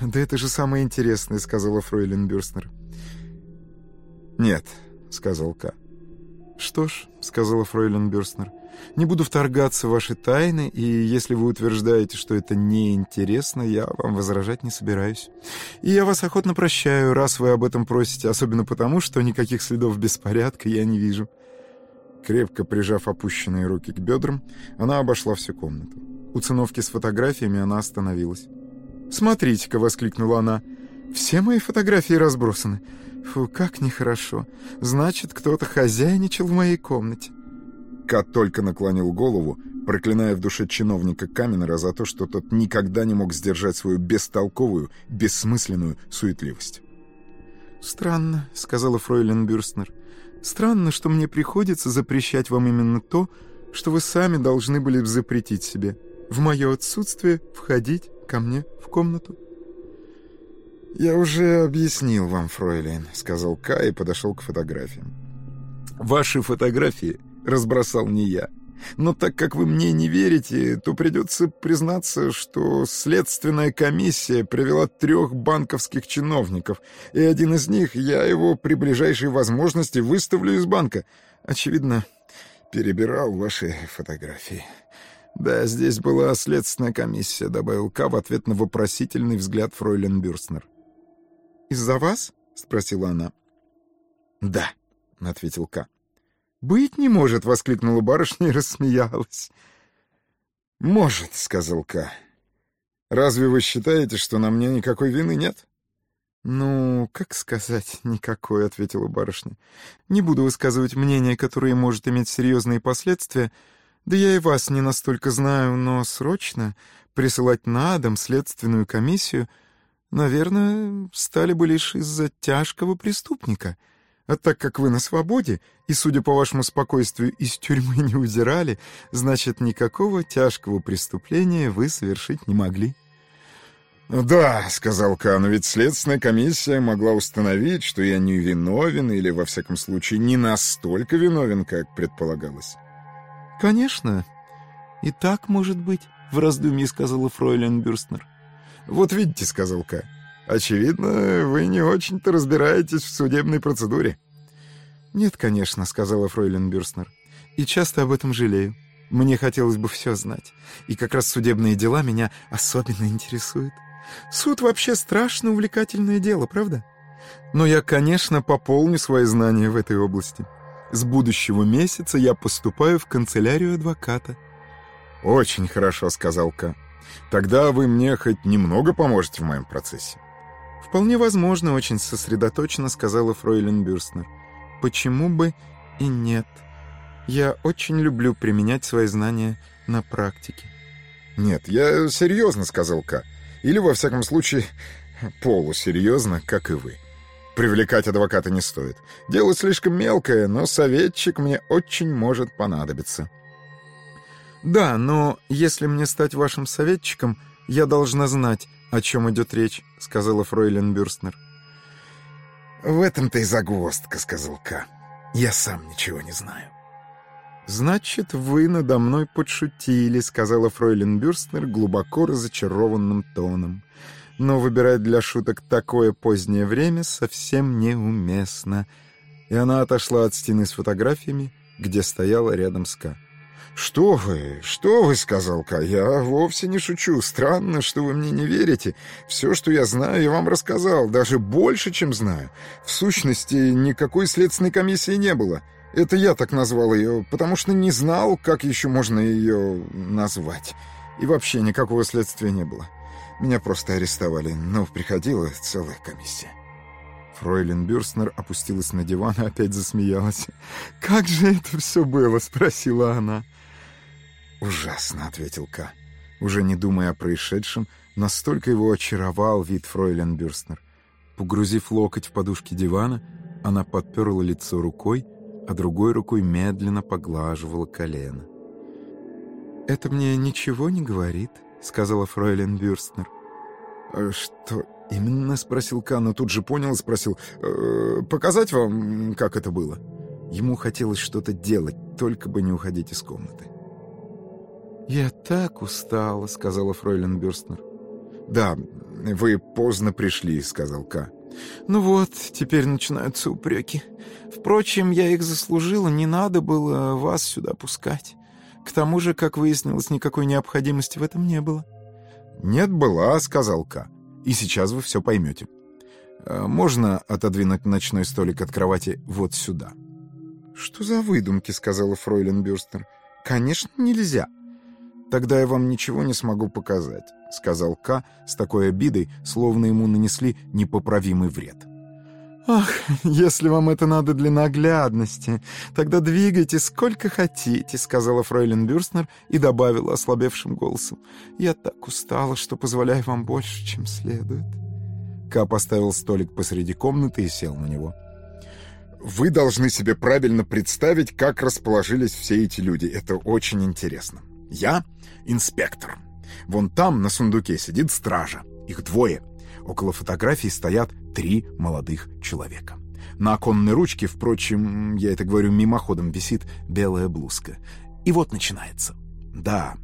«Да это же самое интересное», — сказала фройлен Бюрстнер. «Нет», — сказал К. «Что ж», — сказала фройлен Бюрстнер, не буду вторгаться в ваши тайны, и если вы утверждаете, что это неинтересно, я вам возражать не собираюсь. И я вас охотно прощаю, раз вы об этом просите, особенно потому, что никаких следов беспорядка я не вижу». Крепко прижав опущенные руки к бедрам, она обошла всю комнату. У циновки с фотографиями она остановилась. «Смотрите-ка!» — воскликнула она. «Все мои фотографии разбросаны. Фу, как нехорошо. Значит, кто-то хозяйничал в моей комнате». Кат только наклонил голову, проклиная в душе чиновника Каменера за то, что тот никогда не мог сдержать свою бестолковую, бессмысленную суетливость. «Странно», — сказала фройлен Бюрстнер. «Странно, что мне приходится запрещать вам именно то, что вы сами должны были запретить себе. В мое отсутствие входить ко мне в комнату». «Я уже объяснил вам, фройлейн», — сказал Кай и подошел к фотографиям. «Ваши фотографии разбросал не я. Но так как вы мне не верите, то придется признаться, что следственная комиссия привела трех банковских чиновников, и один из них, я его при ближайшей возможности выставлю из банка. Очевидно, перебирал ваши фотографии. Да, здесь была следственная комиссия, добавил К в ответ на вопросительный взгляд фройлен Бюрстнер. «Из-за вас?» — спросила она. «Да», — ответил К. «Быть не может!» — воскликнула барышня и рассмеялась. «Может», — сказал К. «Разве вы считаете, что на мне никакой вины нет?» «Ну, как сказать, никакой», — ответила барышня. «Не буду высказывать мнение, которое может иметь серьезные последствия. Да я и вас не настолько знаю, но срочно присылать на дом следственную комиссию, наверное, стали бы лишь из-за тяжкого преступника». А так как вы на свободе, и, судя по вашему спокойствию, из тюрьмы не удирали, значит, никакого тяжкого преступления вы совершить не могли». «Да», — сказал Кан, — «ведь следственная комиссия могла установить, что я не виновен или, во всяком случае, не настолько виновен, как предполагалось». «Конечно. И так может быть», — в раздумье сказала фройлен Бюрстнер. «Вот видите», — сказал Ка, Очевидно, вы не очень-то разбираетесь в судебной процедуре. Нет, конечно, сказала фройлен Бюрстнер. И часто об этом жалею. Мне хотелось бы все знать. И как раз судебные дела меня особенно интересуют. Суд вообще страшно увлекательное дело, правда? Но я, конечно, пополню свои знания в этой области. С будущего месяца я поступаю в канцелярию адвоката. «Очень хорошо», — сказал Ка. «Тогда вы мне хоть немного поможете в моем процессе». «Вполне возможно», — очень сосредоточенно сказала фройлен Бюрстнер. «Почему бы и нет? Я очень люблю применять свои знания на практике». «Нет, я серьезно», — сказал К. «Или, во всяком случае, полусерьезно, как и вы. Привлекать адвоката не стоит. Дело слишком мелкое, но советчик мне очень может понадобиться». «Да, но если мне стать вашим советчиком, я должна знать, «О чем идет речь?» — сказала фройлен Бюрстнер. «В этом-то и загвоздка», — сказал К. «Я сам ничего не знаю». «Значит, вы надо мной подшутили», — сказала фройлен Бюрстнер глубоко разочарованным тоном. «Но выбирать для шуток такое позднее время совсем неуместно». И она отошла от стены с фотографиями, где стояла рядом с Ка. «Что вы, что вы?» — сказал Ка. «Я вовсе не шучу. Странно, что вы мне не верите. Все, что я знаю, я вам рассказал. Даже больше, чем знаю. В сущности, никакой следственной комиссии не было. Это я так назвал ее, потому что не знал, как еще можно ее назвать. И вообще никакого следствия не было. Меня просто арестовали, но приходила целая комиссия». Фройлен Бюрстнер опустилась на диван и опять засмеялась. «Как же это все было?» — спросила она. «Ужасно», — ответил К. Уже не думая о происшедшем, настолько его очаровал вид фройлен Бюрстнер. Погрузив локоть в подушки дивана, она подперла лицо рукой, а другой рукой медленно поглаживала колено. «Это мне ничего не говорит», — сказала фройлен Бюрстнер. «Э, «Что именно?» — спросил Ка, но тут же понял и спросил. «Э, «Показать вам, как это было?» Ему хотелось что-то делать, только бы не уходить из комнаты. «Я так устала», — сказала фройлен Бюрстнер. «Да, вы поздно пришли», — сказал К. «Ну вот, теперь начинаются упреки. Впрочем, я их заслужила, не надо было вас сюда пускать. К тому же, как выяснилось, никакой необходимости в этом не было». «Нет, была», — сказал К. «И сейчас вы все поймете. А можно отодвинуть ночной столик от кровати вот сюда?» «Что за выдумки?» — сказала фройлен Бюрстнер. «Конечно, нельзя». «Тогда я вам ничего не смогу показать», — сказал К с такой обидой, словно ему нанесли непоправимый вред. «Ах, если вам это надо для наглядности, тогда двигайте сколько хотите», — сказала фройлен Бюрстнер и добавила ослабевшим голосом. «Я так устала, что позволяю вам больше, чем следует». Ка поставил столик посреди комнаты и сел на него. «Вы должны себе правильно представить, как расположились все эти люди. Это очень интересно. Я инспектор. Вон там, на сундуке, сидит стража. Их двое. Около фотографии стоят три молодых человека. На оконной ручке, впрочем, я это говорю мимоходом, висит белая блузка. И вот начинается. Да,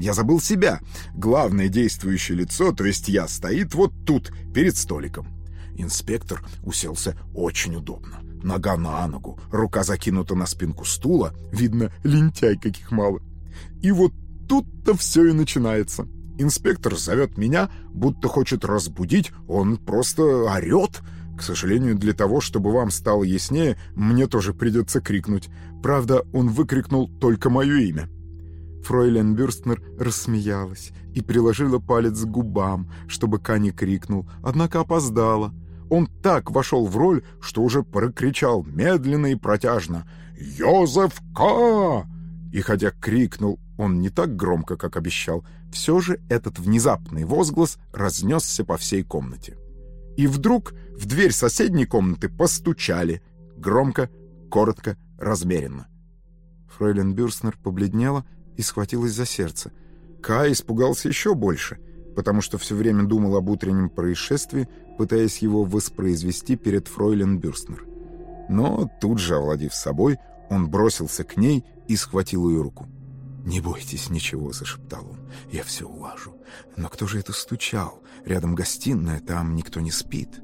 я забыл себя. Главное действующее лицо, то есть я, стоит вот тут, перед столиком. Инспектор уселся очень удобно. Нога на ногу, рука закинута на спинку стула. Видно, лентяй каких мало. И вот тут-то все и начинается. Инспектор зовет меня, будто хочет разбудить, он просто орет. К сожалению, для того, чтобы вам стало яснее, мне тоже придется крикнуть. Правда, он выкрикнул только мое имя. Фройлен Бюрстнер рассмеялась и приложила палец к губам, чтобы Кани крикнул, однако опоздала. Он так вошел в роль, что уже прокричал медленно и протяжно «Йозеф К!» И хотя крикнул он не так громко, как обещал, все же этот внезапный возглас разнесся по всей комнате. И вдруг в дверь соседней комнаты постучали. Громко, коротко, размеренно. Фройлен Бюрстнер побледнела и схватилась за сердце. Кай испугался еще больше, потому что все время думал об утреннем происшествии, пытаясь его воспроизвести перед Фройлен Бюрстнер. Но тут же, овладев собой, он бросился к ней и схватил ее руку. «Не бойтесь ничего», — зашептал он, — «я все улажу». «Но кто же это стучал? Рядом гостиная, там никто не спит».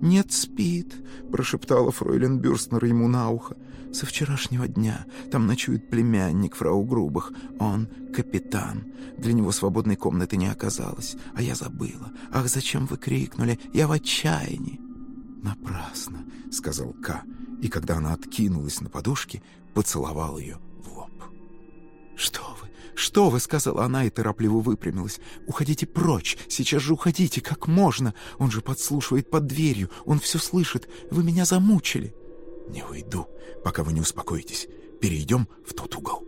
«Нет, спит», — прошептала фройлен Бюрстнер ему на ухо. «Со вчерашнего дня там ночует племянник фрау Грубах. Он капитан. Для него свободной комнаты не оказалось. А я забыла. Ах, зачем вы крикнули? Я в отчаянии». «Напрасно», — сказал К. И когда она откинулась на подушке, поцеловал ее в лоб. «Что вы? Что вы?» — сказала она и торопливо выпрямилась. «Уходите прочь! Сейчас же уходите! Как можно? Он же подслушивает под дверью! Он все слышит! Вы меня замучили!» «Не уйду, пока вы не успокоитесь. Перейдем в тот угол.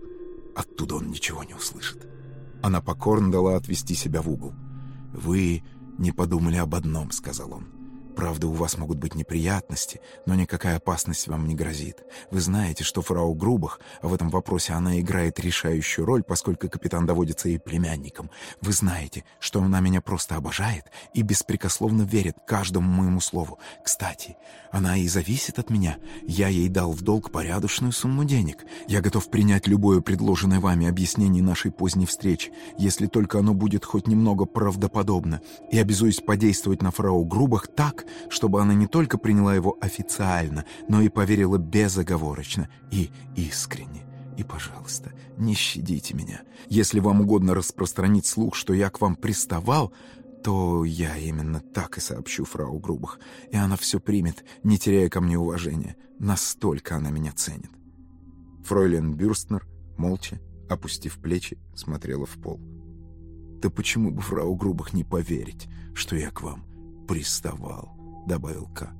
Оттуда он ничего не услышит». Она покорно дала отвести себя в угол. «Вы не подумали об одном», — сказал он. Правда, у вас могут быть неприятности, но никакая опасность вам не грозит. Вы знаете, что фрау Грубах, а в этом вопросе она играет решающую роль, поскольку капитан доводится ей племянником. Вы знаете, что она меня просто обожает и беспрекословно верит каждому моему слову. Кстати, она и зависит от меня. Я ей дал в долг порядочную сумму денег. Я готов принять любое предложенное вами объяснение нашей поздней встречи, если только оно будет хоть немного правдоподобно, и обязуюсь подействовать на фрау Грубах так, чтобы она не только приняла его официально, но и поверила безоговорочно и искренне. И, пожалуйста, не щадите меня. Если вам угодно распространить слух, что я к вам приставал, то я именно так и сообщу фрау Грубах, и она все примет, не теряя ко мне уважения. Настолько она меня ценит. Фройлен Бюрстнер, молча, опустив плечи, смотрела в пол. «Да почему бы фрау Грубах не поверить, что я к вам приставал?» — добавил К.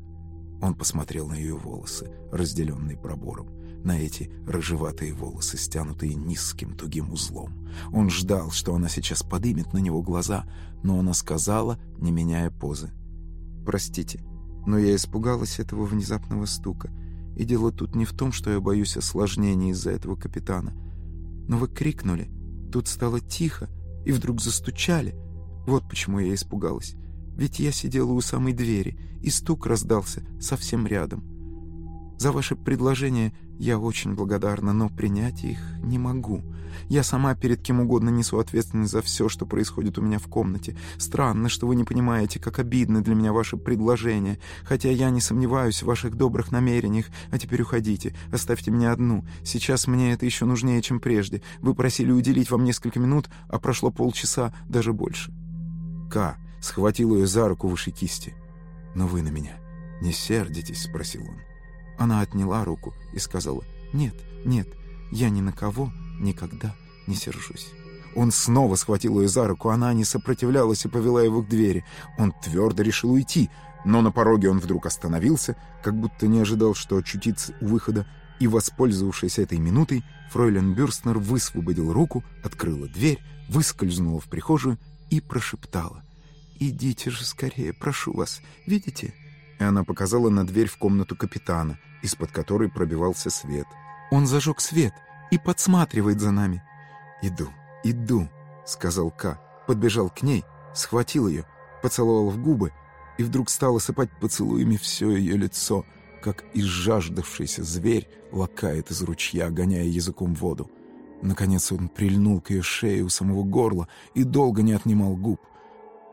Он посмотрел на ее волосы, разделенные пробором, на эти рыжеватые волосы, стянутые низким тугим узлом. Он ждал, что она сейчас подымет на него глаза, но она сказала, не меняя позы. «Простите, но я испугалась этого внезапного стука. И дело тут не в том, что я боюсь осложнений из-за этого капитана. Но вы крикнули, тут стало тихо, и вдруг застучали. Вот почему я испугалась. Ведь я сидела у самой двери, и стук раздался совсем рядом. За ваши предложения я очень благодарна, но принять их не могу. Я сама перед кем угодно несу ответственность за все, что происходит у меня в комнате. Странно, что вы не понимаете, как обидны для меня ваши предложения. Хотя я не сомневаюсь в ваших добрых намерениях. А теперь уходите, оставьте меня одну. Сейчас мне это еще нужнее, чем прежде. Вы просили уделить вам несколько минут, а прошло полчаса, даже больше. К схватил ее за руку выше кисти. «Но вы на меня не сердитесь?» — спросил он. Она отняла руку и сказала, «Нет, нет, я ни на кого никогда не сержусь». Он снова схватил ее за руку, она не сопротивлялась и повела его к двери. Он твердо решил уйти, но на пороге он вдруг остановился, как будто не ожидал, что очутится у выхода, и, воспользовавшись этой минутой, фройлен Бюрстнер высвободил руку, открыла дверь, выскользнула в прихожую и прошептала. «Идите же скорее, прошу вас. Видите?» И она показала на дверь в комнату капитана, из-под которой пробивался свет. «Он зажег свет и подсматривает за нами». «Иду, иду», — сказал К. Подбежал к ней, схватил ее, поцеловал в губы и вдруг стал осыпать поцелуями все ее лицо, как изжаждавшийся зверь лакает из ручья, гоняя языком воду. Наконец он прильнул к ее шее у самого горла и долго не отнимал губ.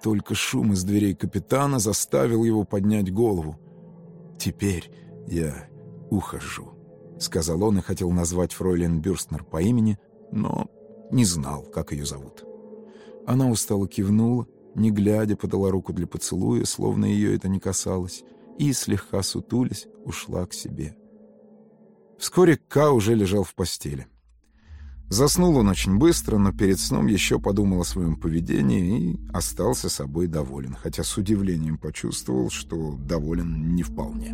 Только шум из дверей капитана заставил его поднять голову. «Теперь я ухожу», — сказал он и хотел назвать фройлен Бюрстнер по имени, но не знал, как ее зовут. Она устало кивнула, не глядя, подала руку для поцелуя, словно ее это не касалось, и, слегка сутулясь, ушла к себе. Вскоре Ка уже лежал в постели. Заснул он очень быстро, но перед сном еще подумал о своем поведении и остался собой доволен, хотя с удивлением почувствовал, что доволен не вполне.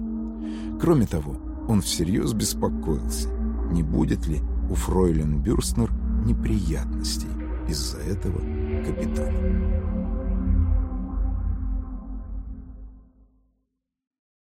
Кроме того, он всерьез беспокоился, не будет ли у фройлен Бюрстнер неприятностей из-за этого капитана.